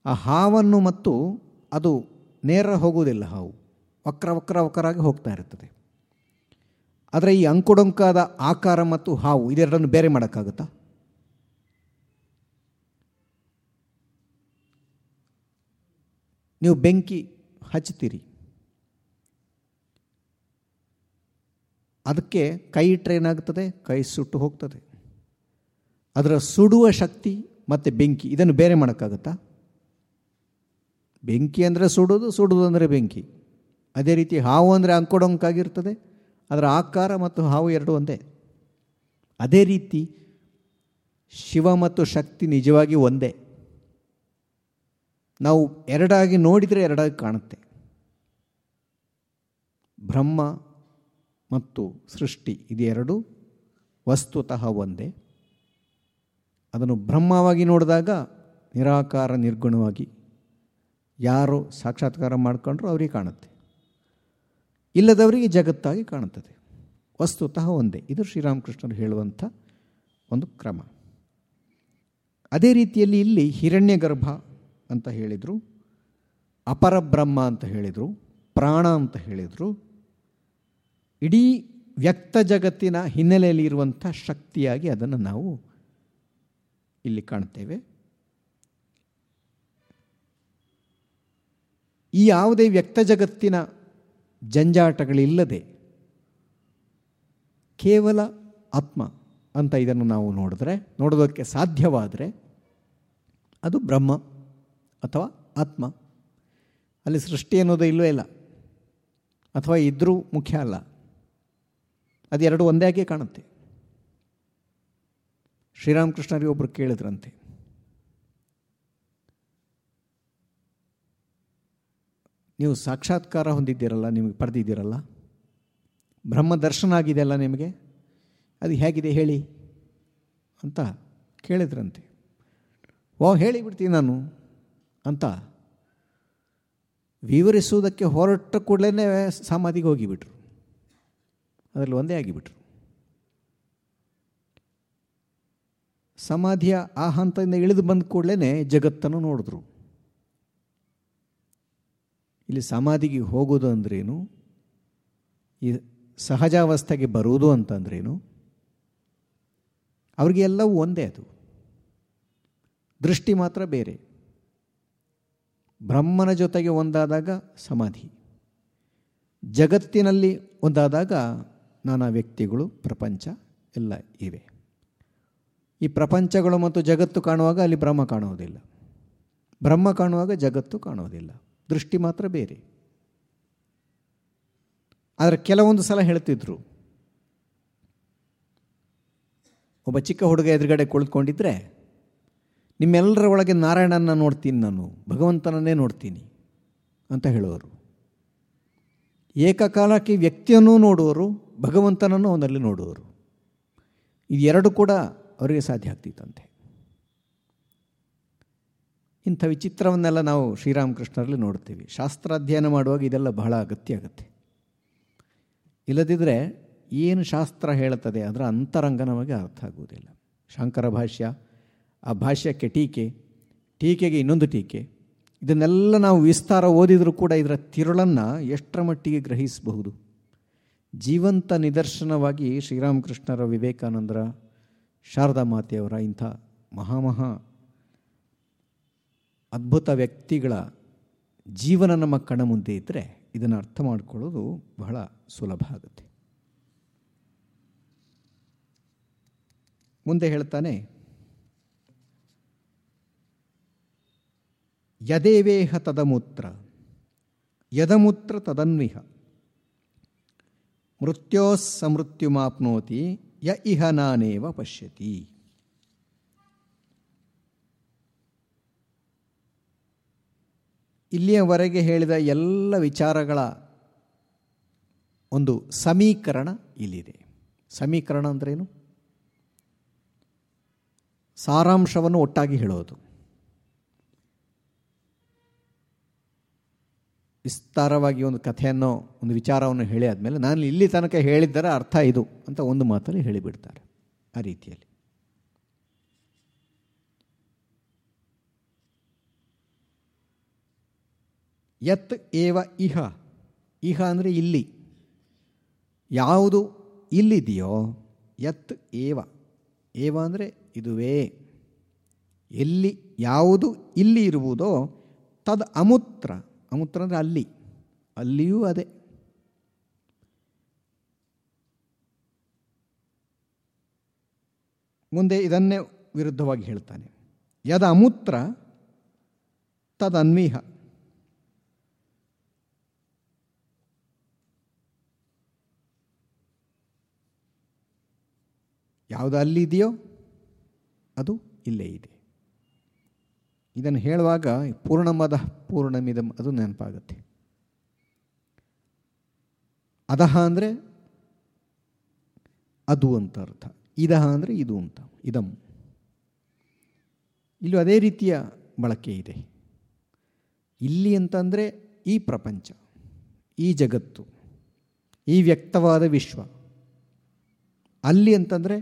Speaker 1: ಆ ಹಾವನ್ನು ಮತ್ತು ಅದು ನೇರ ಹೋಗುವುದಿಲ್ಲ ಹಾವು, ವಕ್ರ ವಕ್ರ ವಕ್ರಾಗಿ ಹೋಗ್ತಾ ಇರ್ತದೆ ಆದರೆ ಈ ಅಂಕುಡೊಂಕಾದ ಆಕಾರ ಮತ್ತು ಹಾವು ಇದೆರಡನ್ನು ಬೇರೆ ಮಾಡೋಕ್ಕಾಗುತ್ತಾ? ನೀವು ಬೆಂಕಿ ಹಚ್ತೀರಿ ಅದಕ್ಕೆ ಕೈ ಇಟ್ಟರೆ ಏನಾಗ್ತದೆ? ಕೈ ಸುಟ್ಟು ಹೋಗ್ತದೆ. ಅದರ ಸುಡುವ ಶಕ್ತಿ ಮತ್ತು ಬೆಂಕಿ, ಇದನ್ನು ಬೇರೆ ಮಾಡೋಕ್ಕಾಗತ್ತಾ? ಬೆಂಕಿ ಅಂದರೆ ಸುಡೋದು ಸುಡೋದು ಅಂದರೆ ಬೆಂಕಿ. ಅದೇ ರೀತಿ ಹಾವು ಅಂದರೆ ಅಂಕೊಡೊಂಕಾಗಿರ್ತದೆ. ಅದರ ಆಕಾರ ಮತ್ತು ಹಾವು ಎರಡು ಒಂದೇ. ಅದೇ ರೀತಿ ಶಿವ ಮತ್ತು ಶಕ್ತಿ ನಿಜವಾಗಿ ಒಂದೇ. ನಾವು ಎರಡಾಗಿ ನೋಡಿದರೆ ಎರಡಾಗಿ ಕಾಣುತ್ತೆ. ಬ್ರಹ್ಮ ಮತ್ತು ಸೃಷ್ಟಿ ಇದೆರಡು ವಸ್ತುತಃ ಒಂದೇ. ಅದನ್ನು ಬ್ರಹ್ಮವಾಗಿ ನೋಡಿದಾಗ ನಿರಾಕಾರ ನಿರ್ಗುಣವಾಗಿ ಯಾರು ಸಾಕ್ಷಾತ್ಕಾರ ಮಾಡಿಕೊಂಡ್ರು ಅವರಿಗೆ ಕಾಣುತ್ತೆ. ಇಲ್ಲದವರಿಗೆ ಜಗತ್ತಾಗಿ ಕಾಣುತ್ತದೆ. ವಸ್ತುತಃ ಒಂದೇ. ಇದು ಶ್ರೀರಾಮಕೃಷ್ಣರು ಹೇಳುವಂಥ ಒಂದು ಕ್ರಮ. ಅದೇ ರೀತಿಯಲ್ಲಿ ಇಲ್ಲಿ ಹಿರಣ್ಯ ಗರ್ಭ ಅಂತ ಹೇಳಿದರು, ಅಪರಬ್ರಹ್ಮ ಅಂತ ಹೇಳಿದರು, ಪ್ರಾಣ ಅಂತ ಹೇಳಿದರು ಇಡೀ ವ್ಯಕ್ತ ಜಗತ್ತಿನ ಹಿನ್ನೆಲೆಯಲ್ಲಿ ಇರುವಂಥ ಶಕ್ತಿಯಾಗಿ ಅದನ್ನು ನಾವು ಇಲ್ಲಿ ಕಾಣ್ತೇವೆ. ಈ ಯಾವುದೇ ವ್ಯಕ್ತ ಜಗತ್ತಿನ ಜಂಜಾಟಗಳಿಲ್ಲದೆ ಕೇವಲ ಆತ್ಮ ಅಂತ ಇದನ್ನು ನಾವು ನೋಡಿದ್ರೆ, ನೋಡೋದಕ್ಕೆ ಸಾಧ್ಯವಾದರೆ ಅದು ಬ್ರಹ್ಮ ಅಥವಾ ಆತ್ಮ. ಅಲ್ಲಿ ಸೃಷ್ಟಿ ಅನ್ನೋದು ಇಲ್ಲವೇ ಇಲ್ಲ. ಅಥವಾ ಇದ್ದರೂ ಮುಖ್ಯ ಅಲ್ಲ. ಅದೆರಡು ಒಂದೇ ಆಗಿ ಕಾಣುತ್ತೆ. ಶ್ರೀರಾಮಕೃಷ್ಣರಿಗೆ ಒಬ್ಬರು ಕೇಳಿದ್ರಂತೆ. ನೀವು ಸಾಕ್ಷಾತ್ಕಾರ ಹೊಂದಿದ್ದೀರಲ್ಲ, ನಿಮಗೆ ಪಡೆದಿದ್ದೀರಲ್ಲ? ಬ್ರಹ್ಮ ದರ್ಶನ ಆಗಿದೆಯಲ್ಲ ನಿಮಗೆ? ಅದು ಹೇಗಿದೆ ಹೇಳಿ? ಅಂತ ಕೇಳಿದ್ರಂತೆ. ಓ ಹೇಳಿಬಿಡ್ತೀನಿ ನಾನು ಅಂತ ವಿವರಿಸುವುದಕ್ಕೆ ಹೊರಟ ಕೂಡಲೇ ಸಮಾಧಿಗೆ ಹೋಗಿಬಿಟ್ರು. ಅದರಲ್ಲಿ ಒಂದೇ ಆಗಿಬಿಟ್ರು. ಸಮಾಧಿಯ ಆ ಹಂತದಿಂದ ಇಳಿದು ಬಂದ ಕೂಡಲೇ ಜಗತ್ತನ್ನು ನೋಡಿದ್ರು. ಇಲ್ಲಿ ಸಮಾಧಿಗೆ ಹೋಗೋದು ಅಂದ್ರೇನು? ಈ ಸಹಜಾವಸ್ಥೆಗೆ ಬರುವುದು ಅಂತಂದ್ರೇನು ಅವ್ರಿಗೆ ಎಲ್ಲವೂ ಒಂದೇ ಅದು. ದೃಷ್ಟಿ ಮಾತ್ರ ಬೇರೆ. ಬ್ರಹ್ಮನ ಜೊತೆಗೆ ಒಂದಾದಾಗ ಸಮಾಧಿ. ಜಗತ್ತಿನಲ್ಲಿ ಒಂದಾದಾಗ ನಾನಾ ವ್ಯಕ್ತಿಗಳು, ಪ್ರಪಂಚ ಎಲ್ಲ ಇವೆ. ಈ ಪ್ರಪಂಚಗಳು ಮತ್ತು ಜಗತ್ತು ಕಾಣುವಾಗ ಅಲ್ಲಿ ಬ್ರಹ್ಮ ಕಾಣುವುದಿಲ್ಲ. ಬ್ರಹ್ಮ ಕಾಣುವಾಗ ಜಗತ್ತು ಕಾಣುವುದಿಲ್ಲ. ದೃಷ್ಟಿ ಮಾತ್ರ ಬೇರೆ. ಆದರೆ ಕೆಲವೊಂದು ಸಲ ಹೇಳ್ತಿದ್ರು. ಒಬ್ಬ ಚಿಕ್ಕ ಹುಡುಗ ಎದುರುಗಡೆ ಕುಳಿತುಕೊಂಡಿದ್ರೆ, ನಿಮ್ಮೆಲ್ಲರ ಒಳಗೆ ನಾರಾಯಣನ ನೋಡ್ತೀನಿ ನಾನು, ಭಗವಂತನನ್ನೇ ನೋಡ್ತೀನಿ ಅಂತ ಹೇಳುವರು. ಏಕಕಾಲಕ್ಕೆ ವ್ಯಕ್ತಿಯನ್ನು ನೋಡುವರು, ಭಗವಂತನನ್ನು ಅವನಲ್ಲಿ ನೋಡುವರು. ಇದೆರಡು ಕೂಡ ಅವರಿಗೆ ಸಾಧ್ಯ ಆಗ್ತಿತ್ತಂತೆ. ಇಂಥ ವಿಚಿತ್ರವನ್ನೆಲ್ಲ ನಾವು ಶ್ರೀರಾಮಕೃಷ್ಣರಲ್ಲಿ ನೋಡ್ತೀವಿ. ಶಾಸ್ತ್ರಾಧ್ಯಯನ ಮಾಡುವಾಗ ಇದೆಲ್ಲ ಬಹಳ ಅಗತ್ಯ ಆಗುತ್ತೆ. ಇಲ್ಲದಿದ್ದರೆ ಏನು ಶಾಸ್ತ್ರ ಹೇಳುತ್ತದೆ ಅದರ ಅಂತರಂಗ ನಮಗೆ ಅರ್ಥ ಆಗುವುದಿಲ್ಲ. ಶಂಕರ ಭಾಷ್ಯ, ಆ ಭಾಷ್ಯಕ್ಕೆ ಟೀಕೆ, ಟೀಕೆಗೆ ಇನ್ನೊಂದು ಟೀಕೆ. ಇದನ್ನೆಲ್ಲ ನಾವು ವಿಸ್ತಾರ ಓದಿದರೂ ಕೂಡ ಇದರ ತಿರುಳನ್ನು ಎಷ್ಟರ ಮಟ್ಟಿಗೆ ಗ್ರಹಿಸಬಹುದು? ಜೀವಂತ ನಿದರ್ಶನವಾಗಿ ಶ್ರೀರಾಮಕೃಷ್ಣರ ವಿವೇಕಾನಂದರ ಶಾರದಾ ಮಾತೆಯವರ ಇಂಥ ಮಹಾಮಹಾ ಅದ್ಭುತ ವ್ಯಕ್ತಿಗಳ ಜೀವನ ನಮ್ಮ ಕಣ ಮುಂದೆ ಇದ್ದರೆ ಇದನ್ನು ಅರ್ಥ ಮಾಡಿಕೊಳ್ಳೋದು ಬಹಳ ಸುಲಭ ಆಗುತ್ತೆ. ಮುಂದೆ ಹೇಳ್ತಾನೆ ಯದೇವೇಹ ತದಮೂತ್ರ. ಯದಮೂತ್ರ ತದನ್ವಿಹ. ಮೃತ್ಯೋಸ್ಸಮೃತ್ಯುಮಾಪ್ನೋತಿ ಯ ಇಹ ನಾನೇವ ಪಶ್ಯತಿ. ಇಲ್ಲಿಯವರೆಗೆ ಹೇಳಿದ ಎಲ್ಲ ವಿಚಾರಗಳ ಒಂದು ಸಮೀಕರಣ ಇಲ್ಲಿದೆ. ಸಮೀಕರಣ ಅಂದ್ರೇನು? ಸಾರಾಂಶವನ್ನು ಒಟ್ಟಾಗಿ ಹೇಳೋದು. ವಿಸ್ತಾರವಾಗಿ ಒಂದು ಕಥೆಯನ್ನು, ಒಂದು ವಿಚಾರವನ್ನು ಹೇಳಿ ಆದಮೇಲೆ ನಾನು ಇಲ್ಲಿ ತನಕ ಹೇಳಿದ್ದರ ಅರ್ಥ ಇದು ಅಂತ ಒಂದು ಮಾತಲ್ಲಿ ಹೇಳಿಬಿಡ್ತಾರೆ ಆ ರೀತಿಯಲ್ಲಿ. ಯತ್ ಏವ ಇಹ ಇಹ ಅಂದರೆ ಇಲ್ಲಿ. ಯಾವುದು ಇಲ್ಲಿದೆಯೋ ಯತ್ ಏವ ಏವ ಅಂದರೆ ಇದುವೇ. ಎಲ್ಲಿ ಯಾವುದು ಇಲ್ಲಿ ಇರುವುದೋ ತದ್ ಅಮೂತ್ರ. ಅಮೂತ್ರ ಅಂದರೆ ಅಲ್ಲಿ, ಅಲ್ಲಿಯೂ ಅದೇ. ಮುಂದೆ ಇದನ್ನೇ ವಿರುದ್ಧವಾಗಿ ಹೇಳ್ತಾನೆ. ಯದ ಅಮೂತ್ರ, ತದನ್ವೀಹ. ಯಾವುದು ಅಲ್ಲಿದೆಯೋ ಅದು ಇಲ್ಲೇ ಇದೆ. ಇದನ್ನು ಹೇಳುವಾಗ ಪೂರ್ಣಮದ ಪೂರ್ಣಮಿದ ಅದು ನೆನಪಾಗುತ್ತೆ. ಅದಹ ಅಂದರೆ ಅದು ಅಂತ ಅರ್ಥ. ಇದಹ ಅಂದರೆ ಇದು ಅಂತ. ಇದಂ. ಇಲ್ಲೂ ಅದೇ ರೀತಿಯ ಬಳಕೆ ಇದೆ. ಇಲ್ಲಿ ಅಂತಂದರೆ ಈ ಪ್ರಪಂಚ, ಈ ಜಗತ್ತು, ಈ ವ್ಯಕ್ತವಾದ ವಿಶ್ವ. ಅಲ್ಲಿ ಅಂತಂದರೆ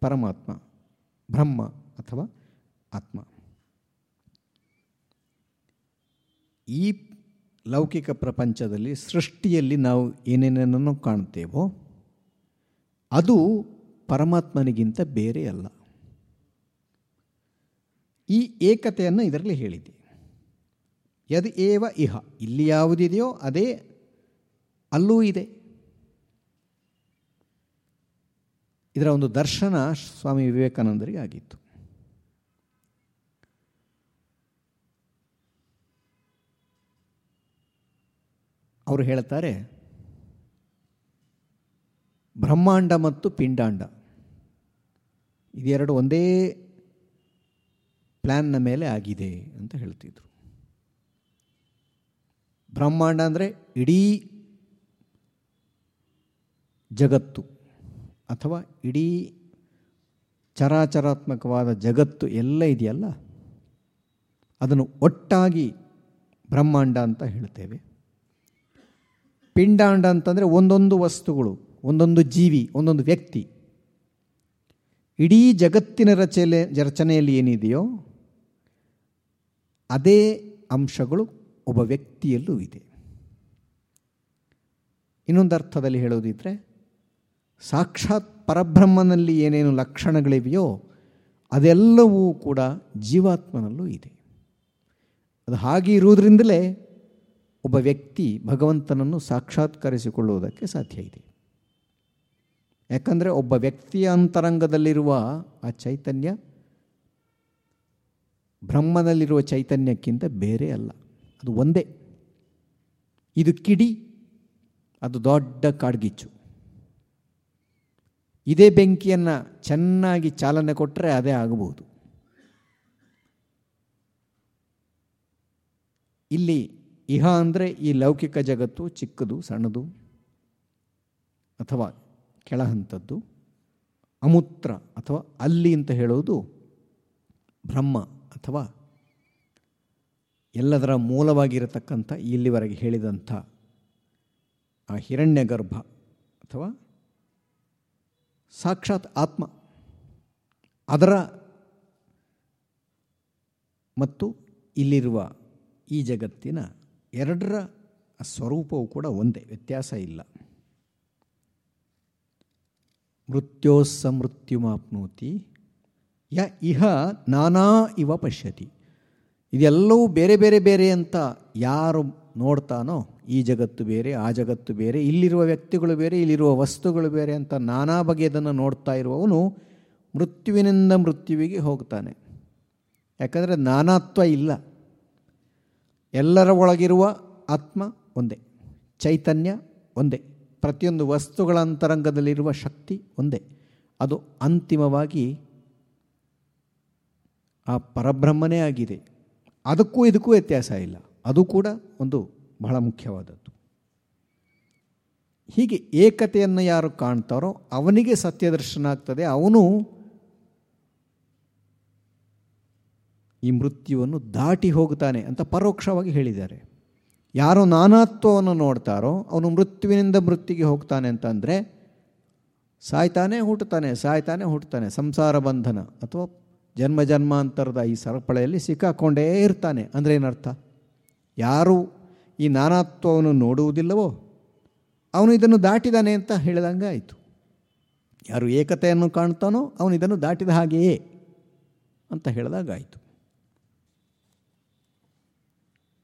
Speaker 1: ಪರಮಾತ್ಮ, ಬ್ರಹ್ಮ ಅಥವಾ ಆತ್ಮ. ಈ ಲೌಕಿಕ ಪ್ರಪಂಚದಲ್ಲಿ ಸೃಷ್ಟಿಯಲ್ಲಿ ನಾವು ಏನೇನೇನನ್ನು ಕಾಣ್ತೇವೋ, ಅದು ಪರಮಾತ್ಮನಿಗಿಂತ ಬೇರೆ ಅಲ್ಲ. ಈ ಏಕತೆಯನ್ನು ಇದರಲ್ಲಿ ಹೇಳಿದೆ. ಯದ್ ಏವ ಇಹ, ಇಲ್ಲಿ ಯಾವುದಿದೆಯೋ ಅದೇ, ಅಲ್ಲೂ ಇದೆ. ಇದರ ಒಂದು ದರ್ಶನ ಸ್ವಾಮಿ ವಿವೇಕಾನಂದರಿಗೆ ಆಗಿತ್ತು. ಅವರು ಹೇಳ್ತಾರೆ, ಬ್ರಹ್ಮಾಂಡ ಮತ್ತು ಪಿಂಡಾಂಡ. ಇದೆರಡು ಒಂದೇ ಪ್ಲ್ಯಾನ್ನ ಮೇಲೆ ಆಗಿದೆ ಅಂತ ಹೇಳ್ತಿದ್ರು. ಬ್ರಹ್ಮಾಂಡ ಅಂದರೆ ಇಡೀ ಜಗತ್ತು ಅಥವಾ ಇಡೀ ಚರಾಚರಾತ್ಮಕವಾದ ಜಗತ್ತು ಎಲ್ಲ ಇದೆಯಲ್ಲ? ಅದನ್ನು ಒಟ್ಟಾಗಿ ಬ್ರಹ್ಮಾಂಡ ಅಂತ ಹೇಳ್ತೇವೆ. ಪಿಂಡಾಂಡ ಅಂತಂದರೆ ಒಂದೊಂದು ವಸ್ತುಗಳು, ಒಂದೊಂದು ಜೀವಿ, ಒಂದೊಂದು ವ್ಯಕ್ತಿ. ಇಡೀ ಜಗತ್ತಿನ ರಚನೆ, ರಚನೆಯಲ್ಲಿ ಏನಿದೆಯೋ, ಅದೇ ಅಂಶಗಳು ಒಬ್ಬ ವ್ಯಕ್ತಿಯಲ್ಲೂ ಇದೆ. ಇನ್ನೊಂದು ಅರ್ಥದಲ್ಲಿ ಹೇಳೋದಿದ್ರೆ, ಸಾಕ್ಷಾತ್ ಪರಬ್ರಹ್ಮನಲ್ಲಿ ಏನೇನು ಲಕ್ಷಣಗಳಿವೆಯೋ, ಅದೆಲ್ಲವೂ ಕೂಡ ಜೀವಾತ್ಮನಲ್ಲೂ ಇದೆ. ಅದು ಹಾಗೆ ಇರುವುದರಿಂದಲೇ ಒಬ್ಬ ವ್ಯಕ್ತಿ ಭಗವಂತನನ್ನು ಸಾಕ್ಷಾತ್ಕರಿಸಿಕೊಳ್ಳುವುದಕ್ಕೆ ಸಾಧ್ಯ ಇದೆ. ಯಾಕಂದರೆ ಒಬ್ಬ ವ್ಯಕ್ತಿಯ ಅಂತರಂಗದಲ್ಲಿರುವ ಆ ಚೈತನ್ಯ ಬ್ರಹ್ಮನಲ್ಲಿರುವ ಚೈತನ್ಯಕ್ಕಿಂತ ಬೇರೆ ಅಲ್ಲ. ಅದು ಒಂದೇ. ಇದು ಕಿಡಿ, ಅದು ದೊಡ್ಡ ಕಾಡ್ಗಿಚ್ಚು. ಇದೇ ಬೆಂಕಿಯನ್ನು ಚೆನ್ನಾಗಿ ಚಾಲನೆ ಕೊಟ್ಟರೆ ಅದೇ ಆಗಬಹುದು. ಇಲ್ಲಿ ಇಹ ಅಂದರೆ ಈ ಲೌಕಿಕ ಜಗತ್ತು ಚಿಕ್ಕದು, ಸಣ್ಣದು ಅಥವಾ ಕೆಳಹಂತದ್ದು, ಅಮೂತ್ರ ಅಥವಾ ಅಲ್ಲಿ ಅಂತ ಹೇಳೋದು ಬ್ರಹ್ಮ ಅಥವಾ ಎಲ್ಲದರ ಮೂಲವಾಗಿರತಕ್ಕಂಥ ಇಲ್ಲಿವರೆಗೆ ಹೇಳಿದಂಥ ಆ ಹಿರಣ್ಯ ಗರ್ಭ ಅಥವಾ ಸಾಕ್ಷಾತ್ ಆತ್ಮ. ಅದರ ಮತ್ತು ಇಲ್ಲಿರುವ ಈ ಜಗತ್ತಿನ ಎರಡರ ಸ್ವರೂಪವು ಕೂಡ ಒಂದೇ, ವ್ಯತ್ಯಾಸ ಇಲ್ಲ. ಮೃತ್ಯೋಸ್ಸ ಮೃತ್ಯುಮಾಪ್ನೋತಿ ಯ ಇಹ ನಾನಾ ಇವ ಪಶ್ಯತಿ. ಇದೆಲ್ಲವೂ ಬೇರೆ ಬೇರೆ ಬೇರೆ ಅಂತ ಯಾರು ನೋಡ್ತಾನೋ ಈ ಜಗತ್ತು ಬೇರೆ, ಆ ಜಗತ್ತು ಬೇರೆ, ಇಲ್ಲಿರುವ ವ್ಯಕ್ತಿಗಳು ಬೇರೆ, ಇಲ್ಲಿರುವ ವಸ್ತುಗಳು ಬೇರೆ ಅಂತ ನಾನಾ ಬಗೆಯದನ್ನು ನೋಡ್ತಾ ಇರುವವನು ಮೃತ್ಯುವಿನಿಂದ ಮೃತ್ಯುವಿಗೆ ಹೋಗ್ತಾನೆ. ಯಾಕಂದರೆ ನಾನಾತ್ವ ಇಲ್ಲ. ಎಲ್ಲರ ಒಳಗಿರುವ ಆತ್ಮ ಒಂದೇ, ಚೈತನ್ಯ ಒಂದೇ, ಪ್ರತಿಯೊಂದು ವಸ್ತುಗಳ ಅಂತರಂಗದಲ್ಲಿರುವ ಶಕ್ತಿ ಒಂದೇ. ಅದು ಅಂತಿಮವಾಗಿ ಆ ಪರಬ್ರಹ್ಮನೇ ಆಗಿದೆ. ಅದಕ್ಕೂ ಇದಕ್ಕೂ ವ್ಯತ್ಯಾಸ ಇಲ್ಲ. ಅದು ಕೂಡ ಒಂದು ಬಹಳ ಮುಖ್ಯವಾದದ್ದು. ಹೀಗೆ ಏಕತೆಯನ್ನು ಯಾರು ಕಾಣ್ತಾರೋ ಅವನಿಗೆ ಸತ್ಯದರ್ಶನ ಆಗ್ತದೆ. ಅವನು ಈ ಮೃತ್ಯುವನ್ನು ದಾಟಿ ಹೋಗ್ತಾನೆ ಅಂತ ಪರೋಕ್ಷವಾಗಿ ಹೇಳಿದ್ದಾರೆ. ಯಾರು ನಾನಾತ್ವವನ್ನು ನೋಡ್ತಾರೋ ಅವನು ಮೃತ್ಯುವಿನಿಂದ ಮೃತ್ಯುಗೆ ಹೋಗ್ತಾನೆ ಅಂತಂದರೆ ಸಾಯ್ತಾನೆ ಹುಟ್ಟುತ್ತಾನೆ ಸಾಯ್ತಾನೆ ಹುಟ್ಟುತ್ತಾನೆ. ಸಂಸಾರ ಬಂಧನ ಅಥವಾ ಜನ್ಮ ಜನ್ಮಾಂತರದ ಈ ಸರಪಳೆಯಲ್ಲಿ ಸಿಕ್ಕಾಕೊಂಡೇ ಇರ್ತಾನೆ ಅಂದರೆ ಏನರ್ಥ? ಯಾರು ಈ ನಾನಾತ್ವವನ್ನು ನೋಡುವುದಿಲ್ಲವೋ ಅವನು ಇದನ್ನು ದಾಟಿದಾನೆ ಅಂತ ಹೇಳಿದಂಗೆ ಆಯಿತು. ಯಾರು ಏಕತೆಯನ್ನು ಕಾಣ್ತಾನೋ ಅವನು ಇದನ್ನು ದಾಟಿದ ಹಾಗೆಯೇ ಅಂತ ಹೇಳಿದಾಗಾಯಿತು